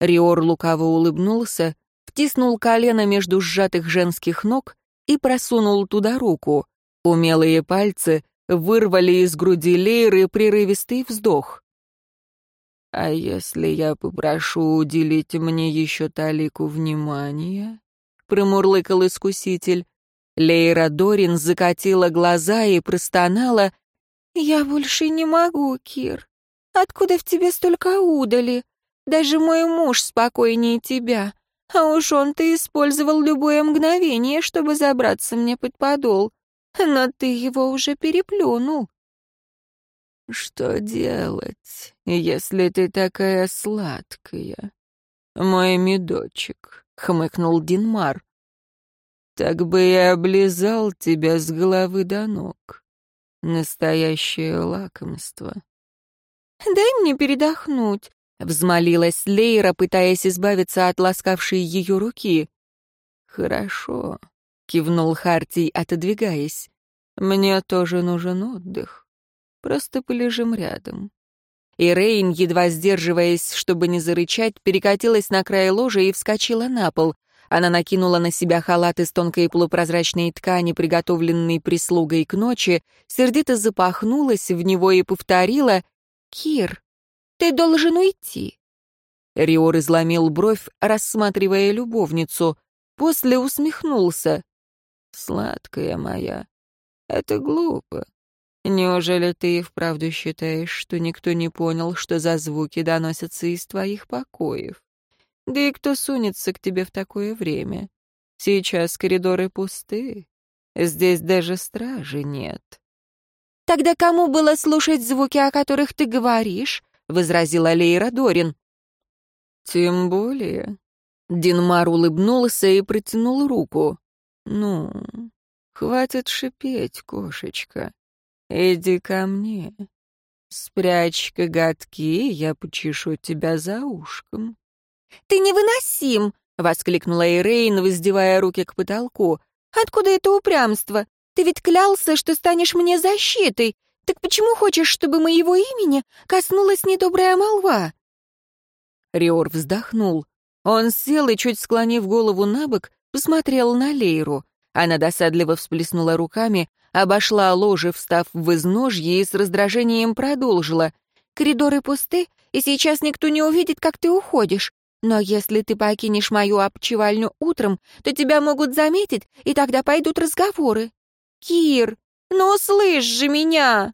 Риор лукаво улыбнулся, втиснул колено между сжатых женских ног и просунул туда руку. Умелые пальцы вырвали из груди Лейры прерывистый вздох. «А если я попрошу уделить мне еще талику внимания?» — промурлыкал искуситель. Лейра Дорин закатила глаза и простонала. «Я больше не могу, Кир. Откуда в тебе столько удали? Даже мой муж спокойнее тебя. А уж он-то использовал любое мгновение, чтобы забраться мне под подол но ты его уже переплюнул». «Что делать, если ты такая сладкая, мой медочек?» — хмыкнул Динмар. «Так бы я облизал тебя с головы до ног. Настоящее лакомство». «Дай мне передохнуть», — взмолилась Лейра, пытаясь избавиться от ласкавшей ее руки. «Хорошо», кивнул Хартий, отодвигаясь. Мне тоже нужен отдых. Просто полежим рядом. И Рейн, едва сдерживаясь, чтобы не зарычать, перекатилась на край ложа и вскочила на пол. Она накинула на себя халат из тонкой полупрозрачной ткани, приготовленной прислугой к ночи, сердито запахнулась в него и повторила «Кир, ты должен уйти». Риор изломил бровь, рассматривая любовницу. После усмехнулся. Сладкая моя, это глупо. Неужели ты и вправду считаешь, что никто не понял, что за звуки доносятся из твоих покоев? Да и кто сунется к тебе в такое время? Сейчас коридоры пусты. Здесь даже стражи нет. «Тогда кому было слушать звуки, о которых ты говоришь?» — возразила Лейра Дорин. «Тем более». Динмар улыбнулся и протянул руку. «Ну, хватит шипеть, кошечка. Иди ко мне. Спрячь коготки, я почешу тебя за ушком». «Ты невыносим!» воскликнула Ирейн, воздевая руки к потолку. «Откуда это упрямство? Ты ведь клялся, что станешь мне защитой. Так почему хочешь, чтобы моего имени коснулась недобрая молва?» Риор вздохнул. Он сел и, чуть склонив голову на бок, посмотрел на Лейру. Она досадливо всплеснула руками, обошла ложе, встав в изножье, и с раздражением продолжила. «Коридоры пусты, и сейчас никто не увидит, как ты уходишь. Но если ты покинешь мою обчевальню утром, то тебя могут заметить, и тогда пойдут разговоры. Кир, ну слышь же меня!»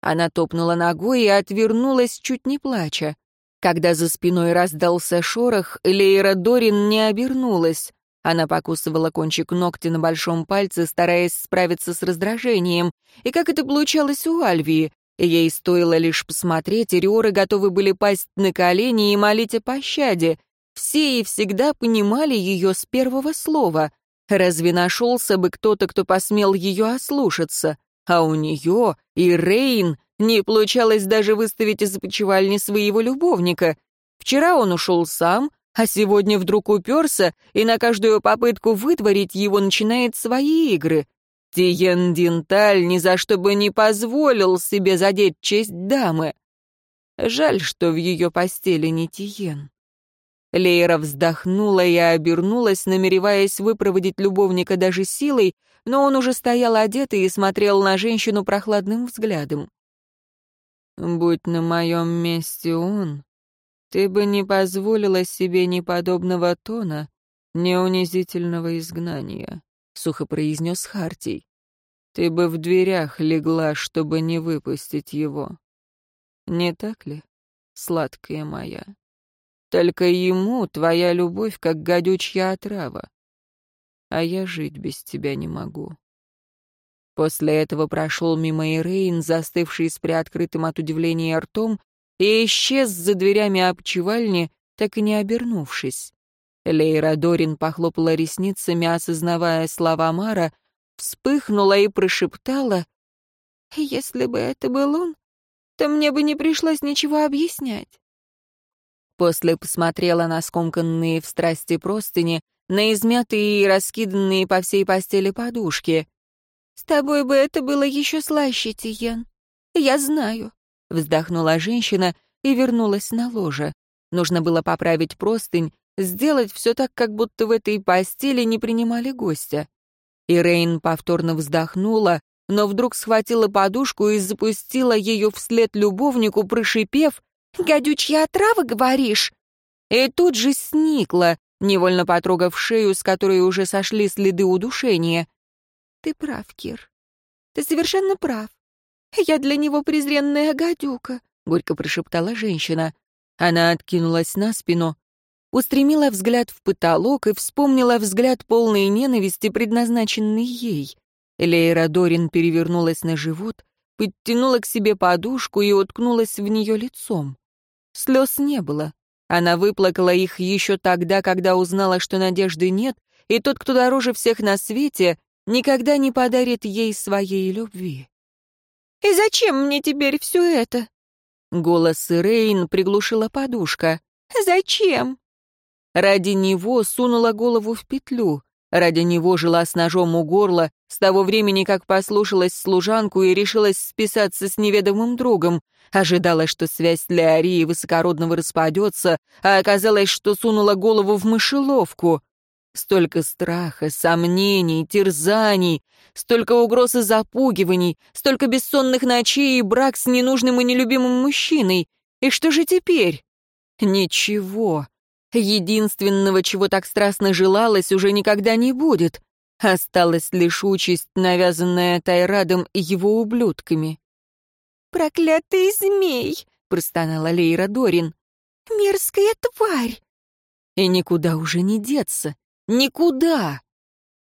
Она топнула ногой и отвернулась, чуть не плача. Когда за спиной раздался шорох, Лейра Дорин не обернулась. Она покусывала кончик ногтя на большом пальце, стараясь справиться с раздражением. И как это получалось у Альвии? Ей стоило лишь посмотреть, и Риоры готовы были пасть на колени и молить о пощаде. Все и всегда понимали ее с первого слова. Разве нашелся бы кто-то, кто посмел ее ослушаться? А у нее и Рейн не получалось даже выставить из опочивальни своего любовника. Вчера он ушел сам, а сегодня вдруг уперся и на каждую попытку вытворить его начинает свои игры. Тиен Динталь ни за что бы не позволил себе задеть честь дамы. Жаль, что в ее постели не Тиен. Лейра вздохнула и обернулась, намереваясь выпроводить любовника даже силой, но он уже стоял одетый и смотрел на женщину прохладным взглядом. «Будь на моем месте он, ты бы не позволила себе ни подобного тона, ни унизительного изгнания», — сухо произнес Хартий. «Ты бы в дверях легла, чтобы не выпустить его. Не так ли, сладкая моя?» Только ему твоя любовь как гадючья отрава. А я жить без тебя не могу. После этого прошел мимо Ирейн, застывший с приоткрытым от удивления ртом, и исчез за дверями обчевальни, так и не обернувшись. Лейра Дорин похлопала ресницами, осознавая слова Мара, вспыхнула и прошептала, «Если бы это был он, то мне бы не пришлось ничего объяснять. После посмотрела на скомканные в страсти простыни, на измятые и раскиданные по всей постели подушки. «С тобой бы это было еще слаще, Тиен. Я знаю», — вздохнула женщина и вернулась на ложе. Нужно было поправить простынь, сделать все так, как будто в этой постели не принимали гостя. Ирейн повторно вздохнула, но вдруг схватила подушку и запустила ее вслед любовнику, прошипев «Гадючья отрава, говоришь?» И тут же сникла, невольно потрогав шею, с которой уже сошли следы удушения. «Ты прав, Кир. Ты совершенно прав. Я для него презренная гадюка», — горько прошептала женщина. Она откинулась на спину, устремила взгляд в потолок и вспомнила взгляд полной ненависти, предназначенный ей. Лейра Дорин перевернулась на живот, подтянула к себе подушку и уткнулась в нее лицом. Слез не было. Она выплакала их еще тогда, когда узнала, что надежды нет, и тот, кто дороже всех на свете, никогда не подарит ей своей любви. «И зачем мне теперь все это?» Голос Рейн приглушила подушка. «Зачем?» Ради него сунула голову в петлю. Ради него жила с ножом у горла, с того времени, как послушалась служанку и решилась списаться с неведомым другом. Ожидала, что связь Леории высокородного распадется, а оказалось, что сунула голову в мышеловку. Столько страха, сомнений, терзаний, столько угроз и запугиваний, столько бессонных ночей и брак с ненужным и нелюбимым мужчиной. И что же теперь? Ничего. Единственного, чего так страстно желалось, уже никогда не будет. Осталась лишь участь, навязанная Тайрадом и его ублюдками. «Проклятый змей!» — простонала Лейра Дорин. «Мерзкая тварь!» И никуда уже не деться. Никуда!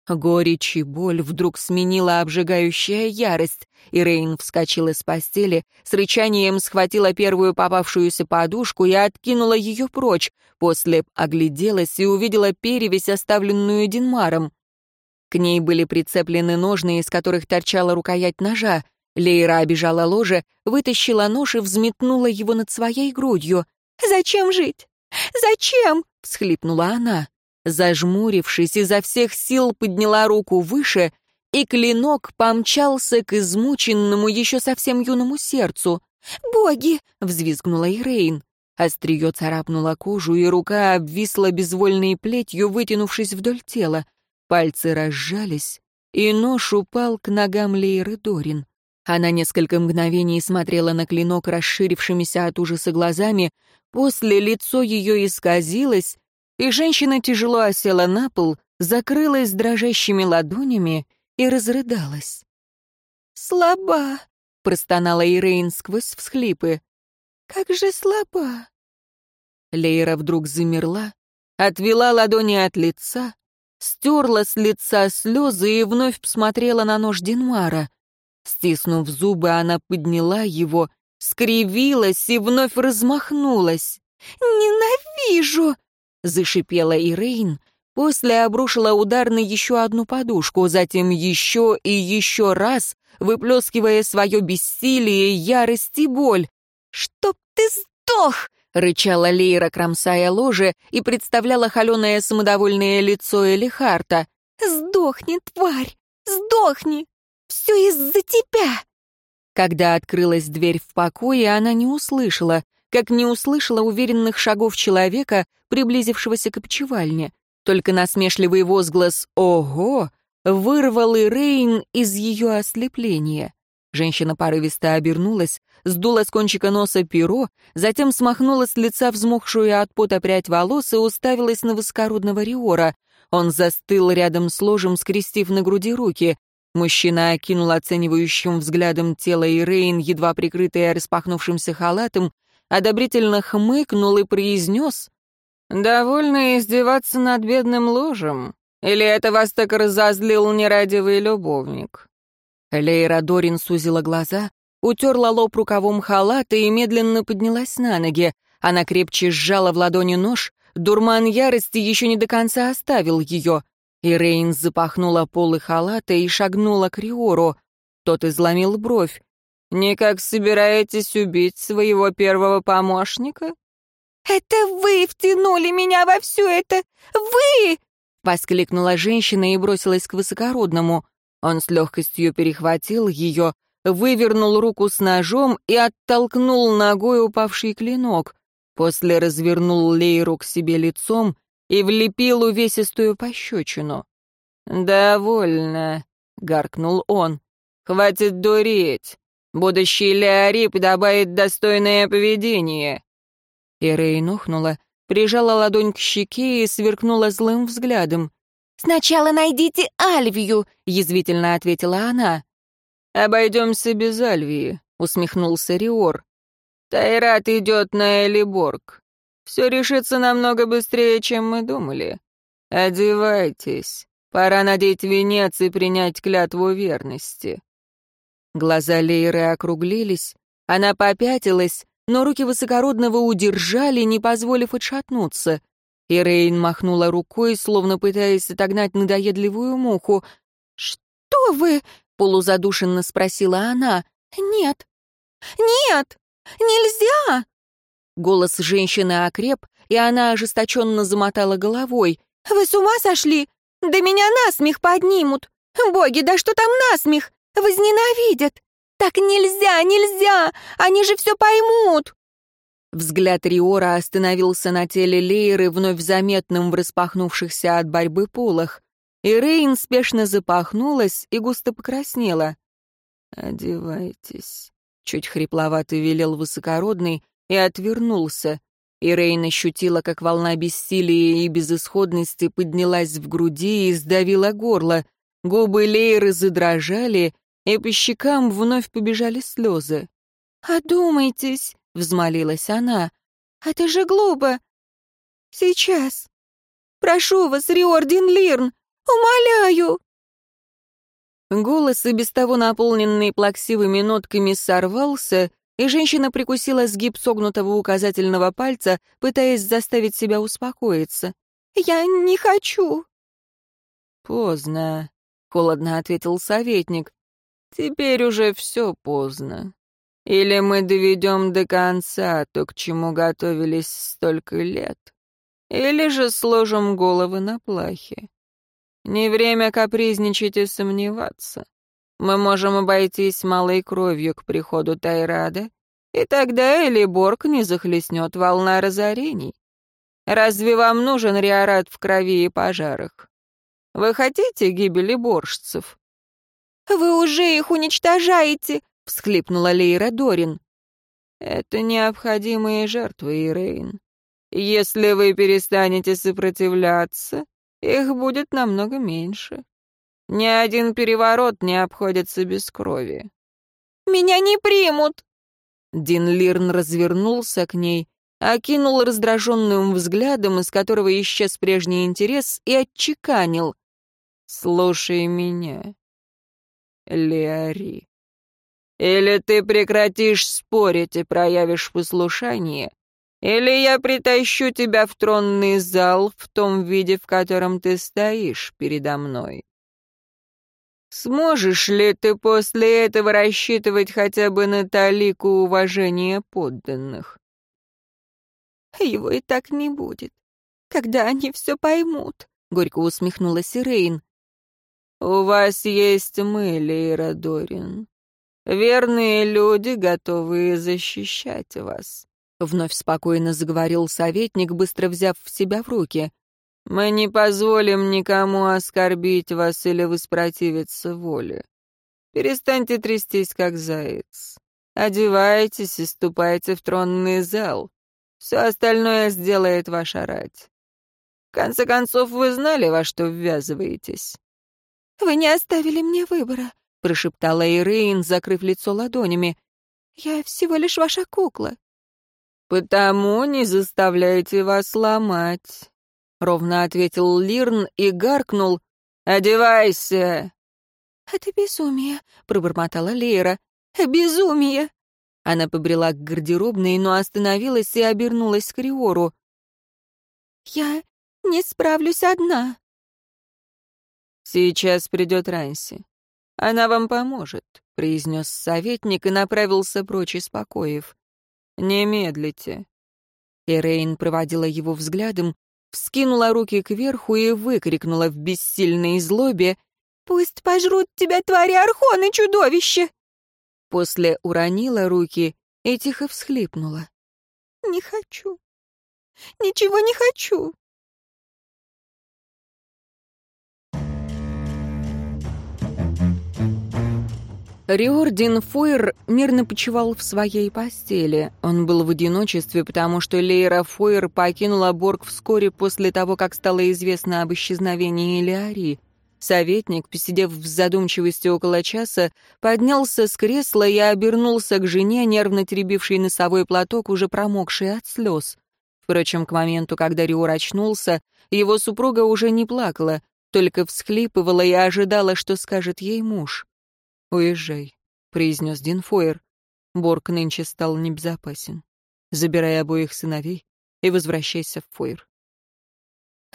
Горечь и боль вдруг сменила обжигающая ярость, и Рейн вскочила с постели, с рычанием схватила первую попавшуюся подушку и откинула ее прочь, после огляделась и увидела перевесь, оставленную Динмаром. К ней были прицеплены ножны, из которых торчала рукоять ножа. Лейра обижала ложе, вытащила нож и взметнула его над своей грудью. «Зачем жить? Зачем?» — всхлипнула она. Зажмурившись, изо всех сил подняла руку выше, и клинок помчался к измученному, еще совсем юному сердцу. «Боги!» — взвизгнула Ирейн. Острие царапнуло кожу, и рука обвисла безвольной плетью, вытянувшись вдоль тела. Пальцы разжались, и нож упал к ногам Лейры Дорин. Она несколько мгновений смотрела на клинок расширившимися от ужаса глазами, после лицо ее исказилось, и женщина тяжело осела на пол, закрылась дрожащими ладонями и разрыдалась. «Слаба!» — простонала Ирейн сквозь всхлипы. «Как же слаба!» Лейра вдруг замерла, отвела ладони от лица, стерла с лица слезы и вновь посмотрела на нож Динмара. Стиснув зубы, она подняла его, скривилась и вновь размахнулась. «Ненавижу!» — зашипела Ирейн, после обрушила удар на еще одну подушку, затем еще и еще раз, выплескивая свое бессилие, ярость и боль. «Чтоб ты сдох!» — рычала Лейра, кромсая ложе, и представляла холеное самодовольное лицо Элихарта. «Сдохни, тварь! Сдохни! Все из-за тебя!» Когда открылась дверь в покое, она не услышала, как не услышала уверенных шагов человека, приблизившегося к обчевальне. Только насмешливый возглас «Ого!» вырвал Ирейн из ее ослепления. Женщина порывисто обернулась, сдула с кончика носа перо, затем смахнула с лица взмокшую от пота прядь волос и уставилась на высокородного Риора. Он застыл рядом с ложем, скрестив на груди руки. Мужчина окинул оценивающим взглядом тело Ирейн, едва прикрытое распахнувшимся халатом, одобрительно хмыкнул и произнес «Довольно издеваться над бедным ложем? Или это вас так разозлил нерадивый любовник?» Лейра Дорин сузила глаза, утерла лоб рукавом халата и медленно поднялась на ноги. Она крепче сжала в ладони нож, дурман ярости еще не до конца оставил ее. И Рейн запахнула полы халата и шагнула к Риору. Тот изломил бровь. «Никак собираетесь убить своего первого помощника?» «Это вы втянули меня во все это! Вы!» — воскликнула женщина и бросилась к высокородному. Он с легкостью перехватил ее, вывернул руку с ножом и оттолкнул ногой упавший клинок. После развернул Лейру к себе лицом и влепил увесистую пощечину. «Довольно», — гаркнул он. «Хватит дуреть. Будущий Леорип добавит достойное поведение». Ирей ухнула, прижала ладонь к щеке и сверкнула злым взглядом. «Сначала найдите Альвию», — язвительно ответила она. «Обойдемся без Альвии», — усмехнулся Риор. «Тайрат идет на Элиборг. Все решится намного быстрее, чем мы думали. Одевайтесь. Пора надеть венец и принять клятву верности». Глаза Лейры округлились, она попятилась, но руки высокородного удержали, не позволив отшатнуться. Ирейн махнула рукой, словно пытаясь отогнать надоедливую муху. «Что вы?» — полузадушенно спросила она. «Нет! Нет! Нельзя!» Голос женщины окреп, и она ожесточенно замотала головой. «Вы с ума сошли? Да меня насмех поднимут! Боги, да что там насмех? Возненавидят! Так нельзя, нельзя! Они же все поймут!» Взгляд Риора остановился на теле Лейры, вновь заметным в распахнувшихся от борьбы полах. И Рейн спешно запахнулась и густо покраснела. «Одевайтесь», — чуть хрипловато велел высокородный и отвернулся. И Рейн ощутила, как волна бессилия и безысходности поднялась в груди и сдавила горло. Губы Лейры задрожали, и по щекам вновь побежали слезы. «Одумайтесь», взмолилась она. «Это же глупо! Сейчас! Прошу вас, Риордин Лирн! Умоляю!» Голос, и без того наполненный плаксивыми нотками, сорвался, и женщина прикусила сгиб согнутого указательного пальца, пытаясь заставить себя успокоиться. «Я не хочу!» «Поздно», — холодно ответил советник. «Теперь уже все поздно. Или мы доведем до конца то, к чему готовились столько лет, Или же сложим головы на плахе. Не время капризничать и сомневаться. Мы можем обойтись малой кровью к приходу Тайрада, и тогда Элиборг не захлестнет волна разорений. Разве вам нужен риорат в крови и пожарах? Вы хотите гибели боржцев?» «Вы уже их уничтожаете!» — всхлипнула Лейра Дорин. «Это необходимые жертвы, Ирейн. Если вы перестанете сопротивляться, их будет намного меньше. Ни один переворот не обходится без крови». «Меня не примут!» Дин Лирн развернулся к ней, окинул раздраженным взглядом, из которого исчез прежний интерес, и отчеканил. «Слушай меня, Леари. Или ты прекратишь спорить и проявишь послушание, или я притащу тебя в тронный зал в том виде, в котором ты стоишь передо мной. Сможешь ли ты после этого рассчитывать хотя бы на талику уважения подданных? Его и так не будет. Когда они все поймут, — горько усмехнулась Ирейн. У вас есть мы, Лейра Дорин. Верные люди, готовые защищать вас. Вновь спокойно заговорил советник, быстро взяв себя в руки. Мы не позволим никому оскорбить вас или воспротивиться воле. Перестаньте трястись, как заяц. Одевайтесь и ступайте в тронный зал. Все остальное сделает ваша рать. В конце концов, вы знали, во что ввязываетесь. «Вы не оставили мне выбора», — прошептала Ирейн, закрыв лицо ладонями. «Я всего лишь ваша кукла». «Потому не заставляйте вас ломать. — ровно ответил Лирн и гаркнул. «Одевайся!» «Это безумие», — пробормотала Лейра. «Безумие!» Она побрела к гардеробной, но остановилась и обернулась к Риору. «Я не справлюсь одна». «Сейчас придет Ранси. Она вам поможет», — произнес советник и направился прочь из покоев. «Не медлите». Ирейн проводила его взглядом, вскинула руки кверху и выкрикнула в бессильной злобе «Пусть пожрут тебя, твари Архон и чудовище!» После уронила руки и тихо всхлипнула. «Не хочу. Ничего не хочу. Риордин Фойер мирно почивал в своей постели. Он был в одиночестве, потому что Лейра Фойер покинула Борг вскоре после того, как стало известно об исчезновении Элиари. Советник, посидев в задумчивости около часа, поднялся с кресла и обернулся к жене, нервно теребившей носовой платок, уже промокший от слез. Впрочем, к моменту, когда Риор очнулся, его супруга уже не плакала, только всхлипывала и ожидала, что скажет ей муж. «Уезжай», — произнес Дин Фойер. Борг нынче стал небезопасен. Забирай обоих сыновей и возвращайся в Фойер.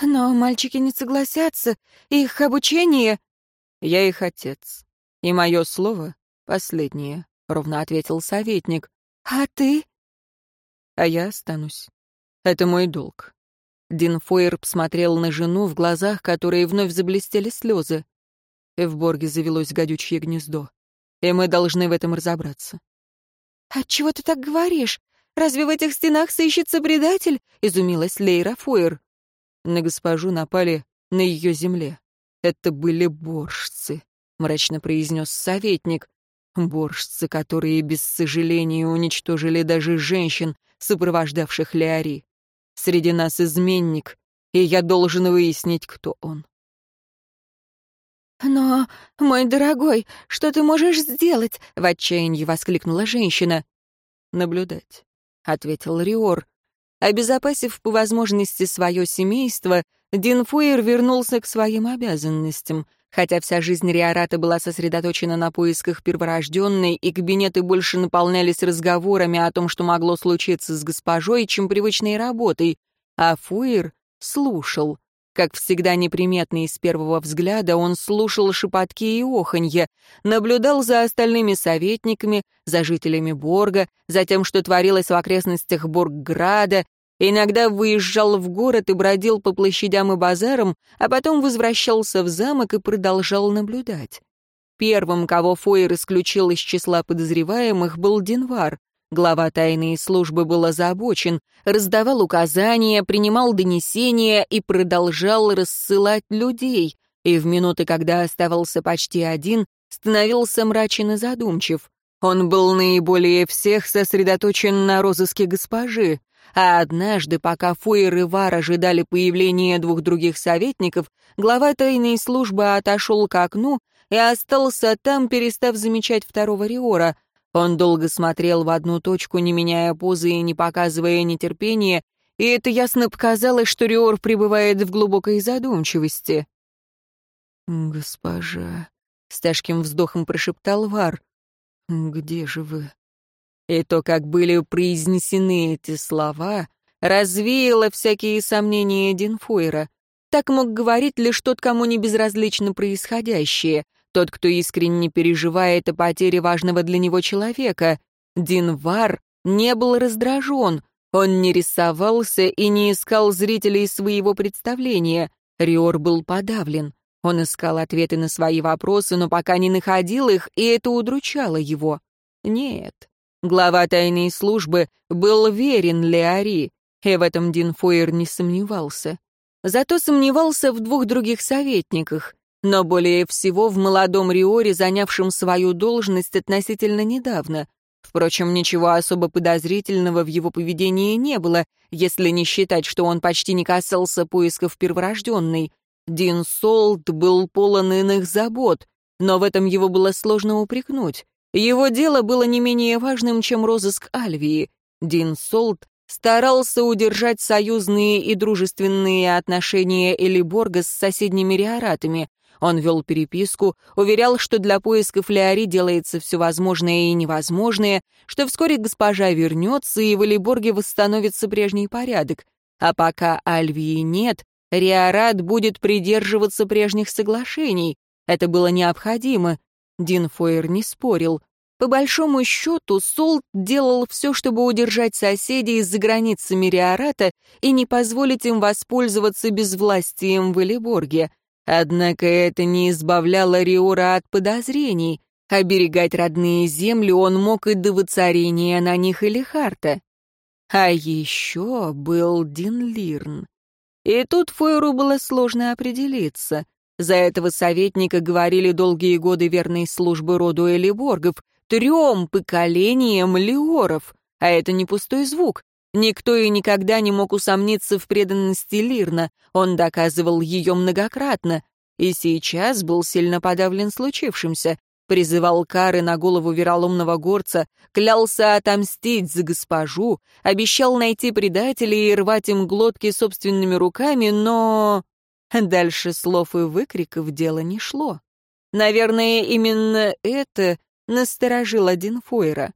«Но мальчики не согласятся. Их обучение...» «Я их отец. И мое слово — последнее», — ровно ответил советник. «А ты?» «А я останусь. Это мой долг». Дин Фойер посмотрел на жену, в глазах которые вновь заблестели слезы. В Борге завелось гадючье гнездо, и мы должны в этом разобраться. «Отчего ты так говоришь? Разве в этих стенах сыщется предатель?» — изумилась Лейра Фойер. На госпожу напали на ее земле. Это были боржцы, — мрачно произнес советник. Боржцы, которые без сожаления уничтожили даже женщин, сопровождавших Леари. Среди нас изменник, и я должен выяснить, кто он. «Но, мой дорогой, что ты можешь сделать?» — в отчаянии воскликнула женщина. «Наблюдать», — ответил Риор. Обезопасив по возможности свое семейство, Динфуэр вернулся к своим обязанностям. Хотя вся жизнь Риората была сосредоточена на поисках перворожденной, и кабинеты больше наполнялись разговорами о том, что могло случиться с госпожой, чем привычной работой, а Фуэр слушал, как всегда неприметный с первого взгляда, он слушал шепотки и оханье, наблюдал за остальными советниками, за жителями Борга, за тем, что творилось в окрестностях Боргграда, Иногда выезжал в город и бродил по площадям и базарам, а потом возвращался в замок и продолжал наблюдать. Первым, кого Фойер исключил из числа подозреваемых, был Динвар. Глава тайной службы был озабочен, раздавал указания, принимал донесения и продолжал рассылать людей, и в минуты, когда оставался почти один, становился мрачен и задумчив. Он был наиболее всех сосредоточен на розыске госпожи, а однажды, пока Фойер и Вар ожидали появления двух других советников, глава тайной службы отошел к окну и остался там, перестав замечать второго Риора. Он долго смотрел в одну точку, не меняя позы и не показывая нетерпения, и это ясно показалось, что Риор пребывает в глубокой задумчивости. «Госпожа», — с тяжким вздохом прошептал Вар, «Где же вы?» И то, как были произнесены эти слова, развеяло всякие сомнения Динфойра. Так мог говорить лишь тот, кому не безразлично происходящее, тот, кто искренне переживает о потере важного для него человека. Динвар не был раздражен, он не рисовался и не искал зрителей своего представления. Риор был подавлен. Он искал ответы на свои вопросы, но пока не находил их, и это удручало его. Нет, глава тайной службы был верен Леари, и в этом Дин Фойер не сомневался. Зато сомневался в двух других советниках, но более всего в молодом Риоре, занявшем свою должность относительно недавно. Впрочем, ничего особо подозрительного в его поведении не было, если не считать, что он почти не касался поисков перворожденной. Дин Солт был полон иных забот, но в этом его было сложно упрекнуть. Его дело было не менее важным, чем розыск Альвии. Дин Солт старался удержать союзные и дружественные отношения Элиборга с соседними риоратами. Он вел переписку, уверял, что для поисков Леори делается все возможное и невозможное, что вскоре госпожа вернется, и в Элиборге восстановится прежний порядок. А пока Альвии нет, Риорат будет придерживаться прежних соглашений. Это было необходимо. Дин Фойер не спорил. По большому счету, Солт делал все, чтобы удержать соседей за границами Риората и не позволить им воспользоваться безвластием в Элиборге. Однако это не избавляло Риора от подозрений. Оберегать родные земли он мог и до воцарения на них или Харта. А еще был Дин Лирн. И тут Фойру было сложно определиться. За этого советника говорили долгие годы верной службы роду Элиборгов, трем поколениям лиоров, а это не пустой звук. Никто и никогда не мог усомниться в преданности Лирна, он доказывал ее многократно, и сейчас был сильно подавлен случившимся призывал кары на голову вероломного горца, клялся отомстить за госпожу, обещал найти предателей и рвать им глотки собственными руками, но... Дальше слов и выкриков дело не шло. Наверное, именно это насторожил один Фойра.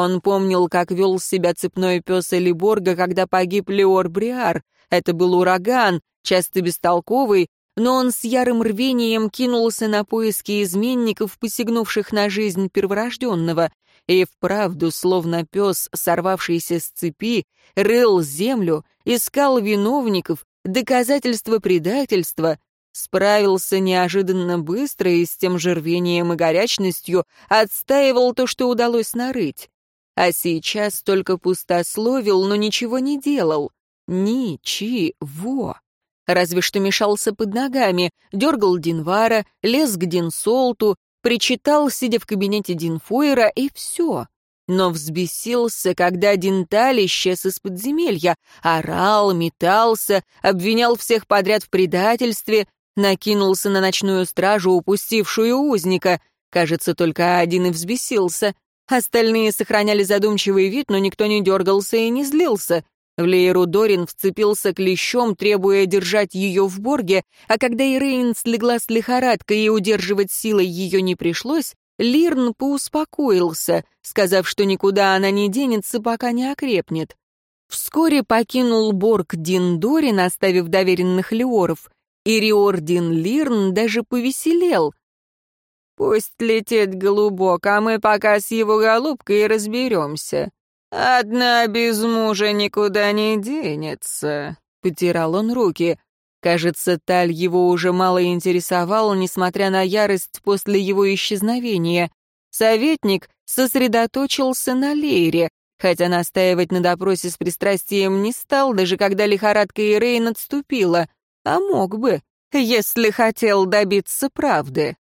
Он помнил, как вел себя цепной пес Элиборга, когда погиб Леор Бриар. Это был ураган, часто бестолковый, но он с ярым рвением кинулся на поиски изменников, посягнувших на жизнь перворожденного, и вправду, словно пес, сорвавшийся с цепи, рыл землю, искал виновников, доказательства предательства, справился неожиданно быстро и с тем же рвением и горячностью отстаивал то, что удалось нарыть. А сейчас только пустословил, но ничего не делал. Ничего разве что мешался под ногами, дергал Динвара, лез к Динсолту, причитал, сидя в кабинете Динфойера, и все. Но взбесился, когда Динталь исчез из подземелья, орал, метался, обвинял всех подряд в предательстве, накинулся на ночную стражу, упустившую узника. Кажется, только один и взбесился. Остальные сохраняли задумчивый вид, но никто не дергался и не злился. В Лейру Дорин вцепился клещом, требуя держать ее в борге, а когда Ирейн слегла с лихорадкой и удерживать силой ее не пришлось, Лирн поуспокоился, сказав, что никуда она не денется, пока не окрепнет. Вскоре покинул Борг Дин Дорин, оставив доверенных Леоров, и Риор Дин Лирн даже повеселел. «Пусть летит голубок, а мы пока с его голубкой разберемся. «Одна без мужа никуда не денется», — потирал он руки. Кажется, Таль его уже мало интересовал, несмотря на ярость после его исчезновения. Советник сосредоточился на Лейре, хотя настаивать на допросе с пристрастием не стал, даже когда лихорадка Ирейн отступила, а мог бы, если хотел добиться правды.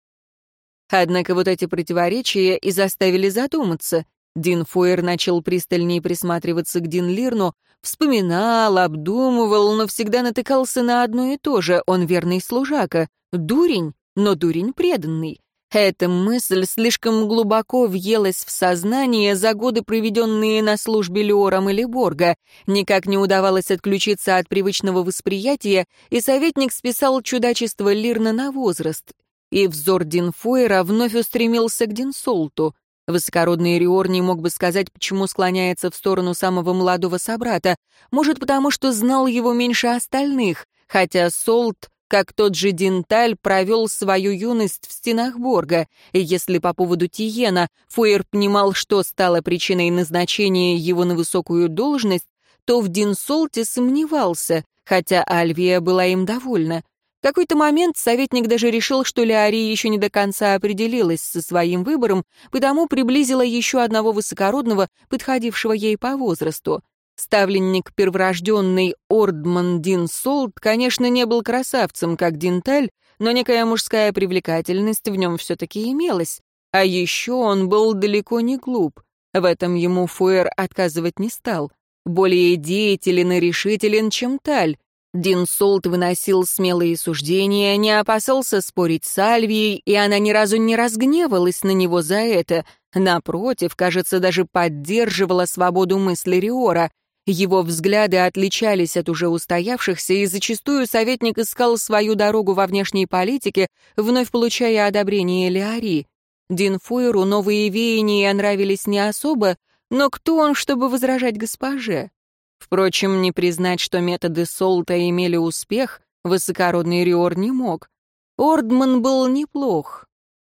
Однако вот эти противоречия и заставили задуматься. Дин Фойер начал пристальнее присматриваться к Дин Лирну, вспоминал, обдумывал, но всегда натыкался на одно и то же. Он верный служака, дурень, но дурень преданный. Эта мысль слишком глубоко въелась в сознание за годы, проведенные на службе Леором или Борга. Никак не удавалось отключиться от привычного восприятия, и советник списал чудачество Лирна на возраст. И взор Динфойера вновь устремился к Динсолту. Высокородный Риор не мог бы сказать, почему склоняется в сторону самого молодого собрата. Может, потому что знал его меньше остальных, хотя Солт, как тот же Динталь, провел свою юность в стенах Борга, и если по поводу Тиена Фуэр понимал, что стало причиной назначения его на высокую должность, то в Динсолте сомневался, хотя Альвия была им довольна какой-то момент советник даже решил, что Леари еще не до конца определилась со своим выбором, потому приблизила еще одного высокородного, подходившего ей по возрасту. Ставленник перворожденный Ордман Дин Солт, конечно, не был красавцем, как Динталь, но некая мужская привлекательность в нем все-таки имелась. А еще он был далеко не глуп. В этом ему Фуэр отказывать не стал. Более деятелен и решителен, чем Таль, Дин Солт выносил смелые суждения, не опасался спорить с Альвией, и она ни разу не разгневалась на него за это. Напротив, кажется, даже поддерживала свободу мысли Риора. Его взгляды отличались от уже устоявшихся, и зачастую советник искал свою дорогу во внешней политике, вновь получая одобрение Леари. Дин Фуэру новые веяния нравились не особо, но кто он, чтобы возражать госпоже? Впрочем, не признать, что методы Солта имели успех, высокородный Риор не мог. Ордман был неплох.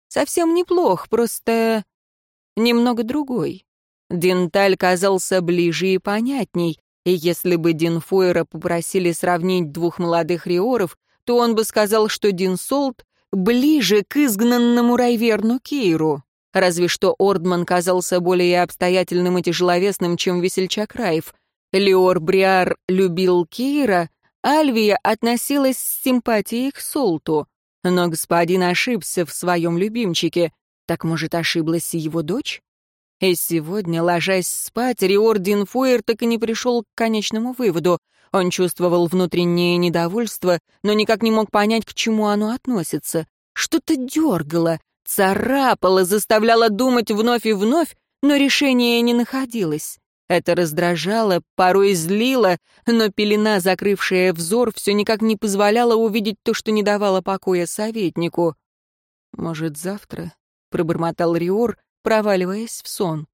Совсем неплох, просто немного другой. Денталь казался ближе и понятней, и если бы Динфойера попросили сравнить двух молодых Риоров, то он бы сказал, что Динсолт ближе к изгнанному Райверну Кейру. Разве что Ордман казался более обстоятельным и тяжеловесным, чем весельчак Райф — Леор Бриар любил Кейра, Альвия относилась с симпатией к Солту. Но господин ошибся в своем любимчике. Так, может, ошиблась и его дочь? И сегодня, ложась спать, Риор Динфуэр так и не пришел к конечному выводу. Он чувствовал внутреннее недовольство, но никак не мог понять, к чему оно относится. Что-то дергало, царапало, заставляло думать вновь и вновь, но решения не находилось. Это раздражало, порой злило, но пелена, закрывшая взор, все никак не позволяла увидеть то, что не давало покоя советнику. «Может, завтра?» — пробормотал Риор, проваливаясь в сон.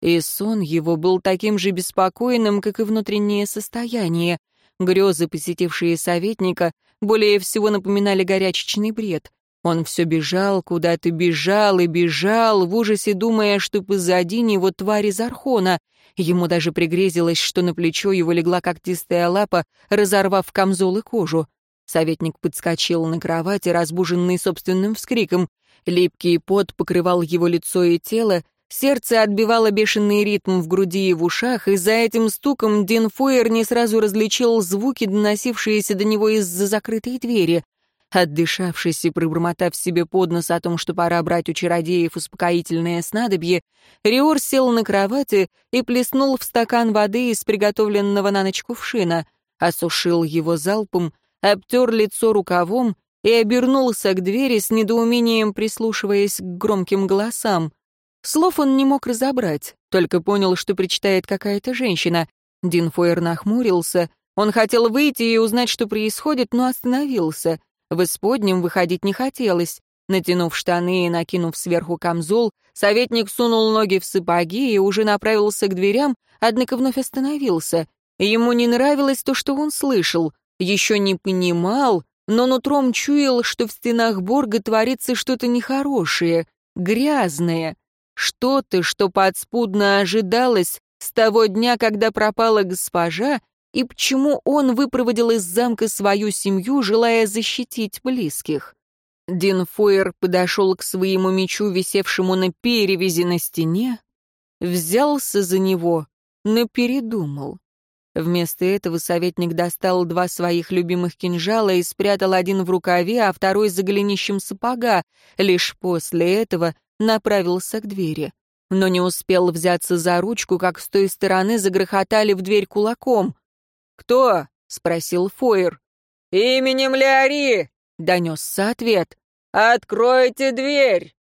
И сон его был таким же беспокойным, как и внутреннее состояние. Грезы, посетившие советника, более всего напоминали горячечный бред. Он все бежал, куда-то бежал и бежал, в ужасе думая, что позади него тварь из Архона. Ему даже пригрезилось, что на плечо его легла когтистая лапа, разорвав камзол и кожу. Советник подскочил на кровати, разбуженный собственным вскриком. Липкий пот покрывал его лицо и тело, сердце отбивало бешеный ритм в груди и в ушах, и за этим стуком Дин Фойер не сразу различил звуки, доносившиеся до него из-за закрытой двери — Отдышавшись и пробормотав себе под нос о том, что пора брать у чародеев успокоительное снадобье, Риор сел на кровати и плеснул в стакан воды из приготовленного на ночь кувшина, осушил его залпом, обтер лицо рукавом и обернулся к двери с недоумением прислушиваясь к громким голосам. Слов он не мог разобрать, только понял, что причитает какая-то женщина. Динфойер нахмурился. Он хотел выйти и узнать, что происходит, но остановился. В исподнем выходить не хотелось. Натянув штаны и накинув сверху камзол, советник сунул ноги в сапоги и уже направился к дверям, однако вновь остановился. Ему не нравилось то, что он слышал, еще не понимал, но нутром чуял, что в стенах Борга творится что-то нехорошее, грязное, что-то, что подспудно ожидалось, с того дня, когда пропала госпожа, и почему он выпроводил из замка свою семью, желая защитить близких. Дин Фойер подошел к своему мечу, висевшему на перевязи на стене, взялся за него, но передумал. Вместо этого советник достал два своих любимых кинжала и спрятал один в рукаве, а второй за голенищем сапога. Лишь после этого направился к двери. Но не успел взяться за ручку, как с той стороны загрохотали в дверь кулаком. «Кто?» — спросил Фойер. «Именем Леари!» — донесся ответ. «Откройте дверь!»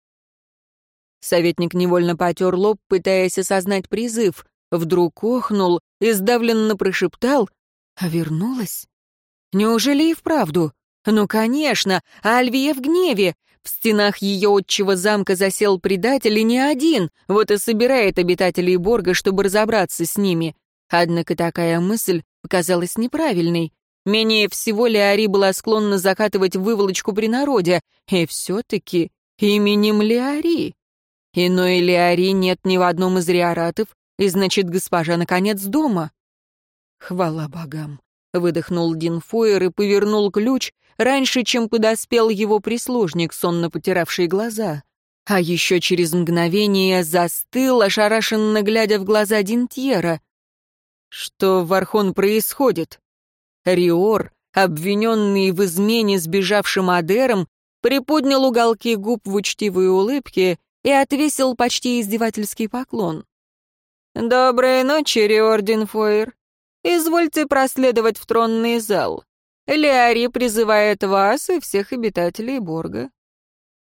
Советник невольно потер лоб, пытаясь осознать призыв. Вдруг охнул и сдавленно прошептал, а вернулась. Неужели и вправду? Ну, конечно, Альвия в гневе. В стенах ее отчего замка засел предатель и не один, вот и собирает обитателей Борга, чтобы разобраться с ними. Однако такая мысль показалась неправильной. Менее всего Леари была склонна закатывать выволочку при народе, и все-таки именем Леари. Иной Леари нет ни в одном из риоратов, и значит, госпожа наконец дома. Хвала богам. Выдохнул Дин Фойер и повернул ключ раньше, чем подоспел его прислужник, сонно потиравший глаза. А еще через мгновение застыл, ошарашенно глядя в глаза Динтьера. Что в Архон происходит? Риор, обвиненный в измене сбежавшим Адером, приподнял уголки губ в учтивой улыбке и отвесил почти издевательский поклон. «Доброй ночи, Риордин Фойер. Извольте проследовать в тронный зал. Леари призывает вас и всех обитателей Борга».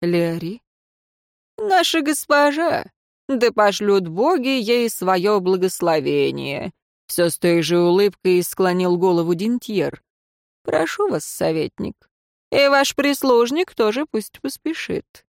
«Леари?» «Наша госпожа. Да пошлют боги ей свое благословение». Все с той же улыбкой склонил голову Динтьер. «Прошу вас, советник. И ваш прислужник тоже пусть поспешит».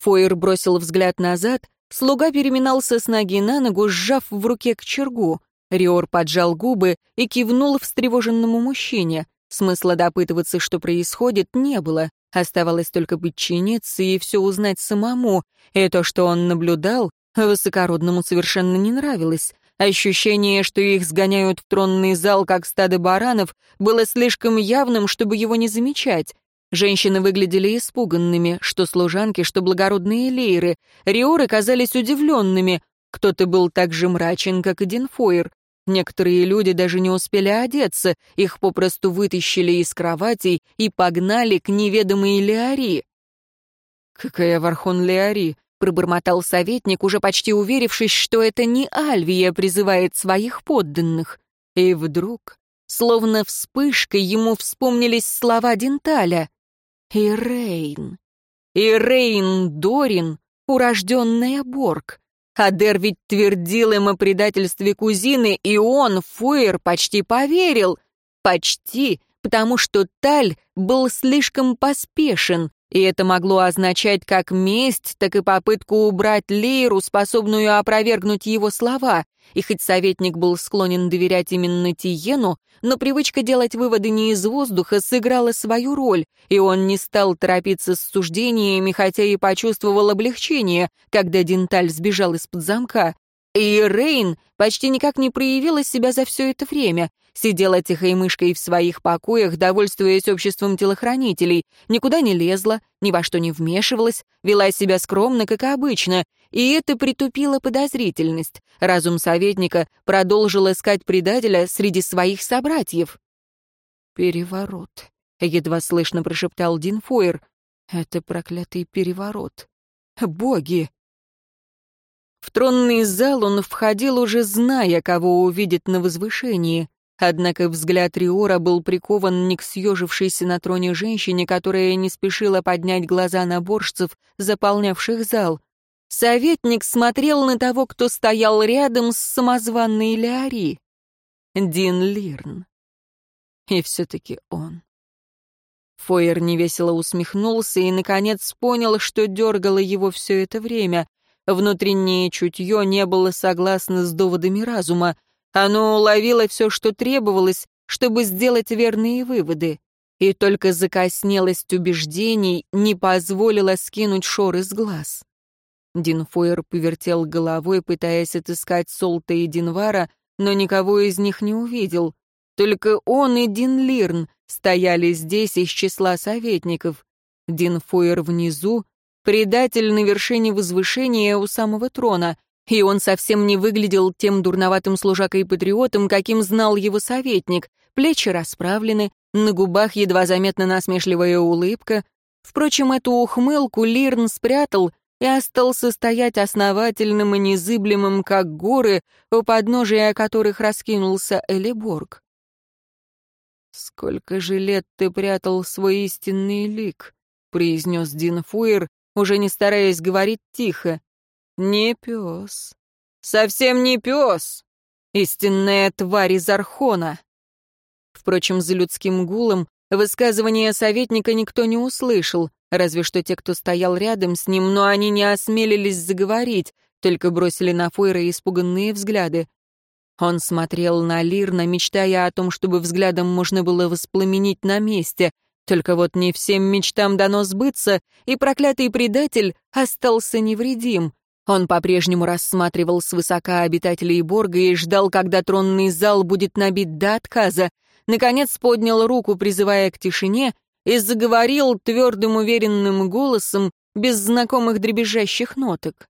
Фойер бросил взгляд назад, Слуга переминался с ноги на ногу, сжав в руке к чергу. Риор поджал губы и кивнул встревоженному мужчине. Смысла допытываться, что происходит, не было. Оставалось только подчиниться и все узнать самому. И то, что он наблюдал, высокородному совершенно не нравилось. Ощущение, что их сгоняют в тронный зал, как стадо баранов, было слишком явным, чтобы его не замечать. Женщины выглядели испуганными, что служанки, что благородные лейры. Риоры казались удивленными. Кто-то был так же мрачен, как и Динфойр. Некоторые люди даже не успели одеться, их попросту вытащили из кроватей и погнали к неведомой Леари. «Какая Вархон Леари?» — пробормотал советник, уже почти уверившись, что это не Альвия призывает своих подданных. И вдруг, словно вспышкой, ему вспомнились слова Денталя. Ирейн. Ирейн Дорин, урожденная Борг. Адер ведь твердил им о предательстве кузины, и он, Фуэр, почти поверил. Почти, потому что Таль был слишком поспешен, и это могло означать как месть, так и попытку убрать Лейру, способную опровергнуть его слова. И хоть советник был склонен доверять именно Тиену, но привычка делать выводы не из воздуха сыграла свою роль, и он не стал торопиться с суждениями, хотя и почувствовал облегчение, когда Денталь сбежал из-под замка. И Рейн почти никак не проявила себя за все это время, сидела тихой мышкой в своих покоях, довольствуясь обществом телохранителей, никуда не лезла, ни во что не вмешивалась, вела себя скромно, как обычно, и это притупило подозрительность. Разум советника продолжил искать предателя среди своих собратьев. «Переворот», — едва слышно прошептал Дин Фойер. «Это проклятый переворот. Боги!» В тронный зал он входил, уже зная, кого увидит на возвышении. Однако взгляд Риора был прикован не к съежившейся на троне женщине, которая не спешила поднять глаза на борщцев, заполнявших зал. Советник смотрел на того, кто стоял рядом с самозванной Леари. Дин Лирн. И все-таки он. Фойер невесело усмехнулся и, наконец, понял, что дергало его все это время — Внутреннее чутье не было согласно с доводами разума. Оно уловило все, что требовалось, чтобы сделать верные выводы. И только закоснелость убеждений не позволила скинуть шоры с глаз. Дин Фойер повертел головой, пытаясь отыскать Солта и Динвара, но никого из них не увидел. Только он и Дин Лирн стояли здесь из числа советников. Дин Фойер внизу, предатель на вершине возвышения у самого трона, и он совсем не выглядел тем дурноватым служакой-патриотом, каким знал его советник. Плечи расправлены, на губах едва заметна насмешливая улыбка. Впрочем, эту ухмылку Лирн спрятал и остался стоять основательным и незыблемым, как горы, у подножия которых раскинулся Элиборг. «Сколько же лет ты прятал свой истинный лик?» — произнес Дин Фуэр, уже не стараясь говорить тихо. «Не пес. Совсем не пес. Истинная тварь из Архона». Впрочем, за людским гулом высказывания советника никто не услышал, разве что те, кто стоял рядом с ним, но они не осмелились заговорить, только бросили на Фойра испуганные взгляды. Он смотрел на Лирна, мечтая о том, чтобы взглядом можно было воспламенить на месте. Только вот не всем мечтам дано сбыться, и проклятый предатель остался невредим. Он по-прежнему рассматривал свысока обитателей Борга и ждал, когда тронный зал будет набит до отказа. Наконец поднял руку, призывая к тишине, и заговорил твердым уверенным голосом, без знакомых дребезжащих ноток.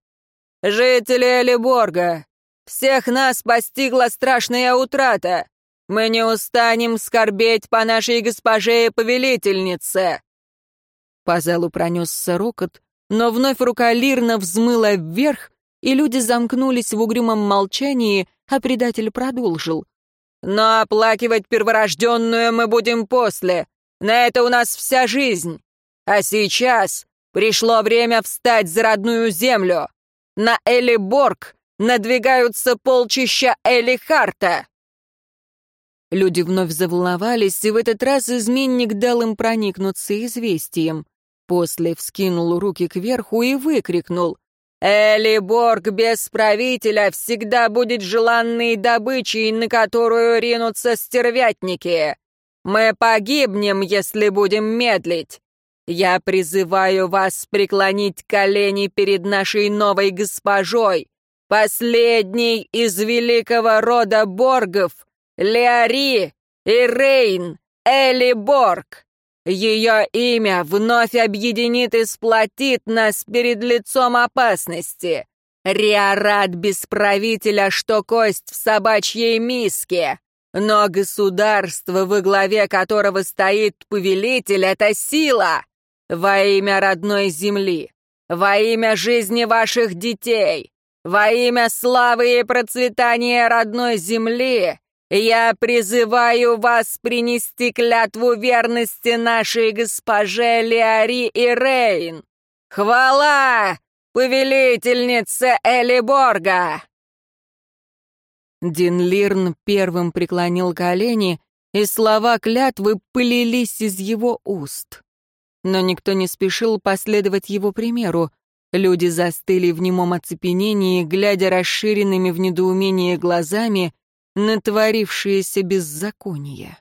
«Жители Элиборга, всех нас постигла страшная утрата. Мы не устанем скорбеть по нашей госпоже и повелительнице». По залу пронесся рокот, но вновь рука Лирна взмыла вверх, и люди замкнулись в угрюмом молчании, а предатель продолжил. «Но оплакивать перворожденную мы будем после. На это у нас вся жизнь. А сейчас пришло время встать за родную землю. На Элиборг Надвигаются полчища Элихарта!» Люди вновь заволновались, и в этот раз изменник дал им проникнуться известием. После вскинул руки кверху и выкрикнул. «Элиборг без правителя всегда будет желанной добычей, на которую ринутся стервятники. Мы погибнем, если будем медлить. Я призываю вас преклонить колени перед нашей новой госпожой, Последний из великого рода Боргов, Леари и Рейн, Эли Борг. Ее имя вновь объединит и сплотит нас перед лицом опасности. Риарат без правителя, что кость в собачьей миске. Но государство, во главе которого стоит повелитель, — это сила. Во имя родной земли, во имя жизни ваших детей, во имя славы и процветания родной земли я призываю вас принести клятву верности нашей госпоже Леари и Рейн. Хвала, повелительнице Элиборга!» Дин Лирн первым преклонил колени, и слова клятвы пылились из его уст. Но никто не спешил последовать его примеру. Люди застыли в немом оцепенении, глядя расширенными в недоумении глазами на творившееся беззаконие.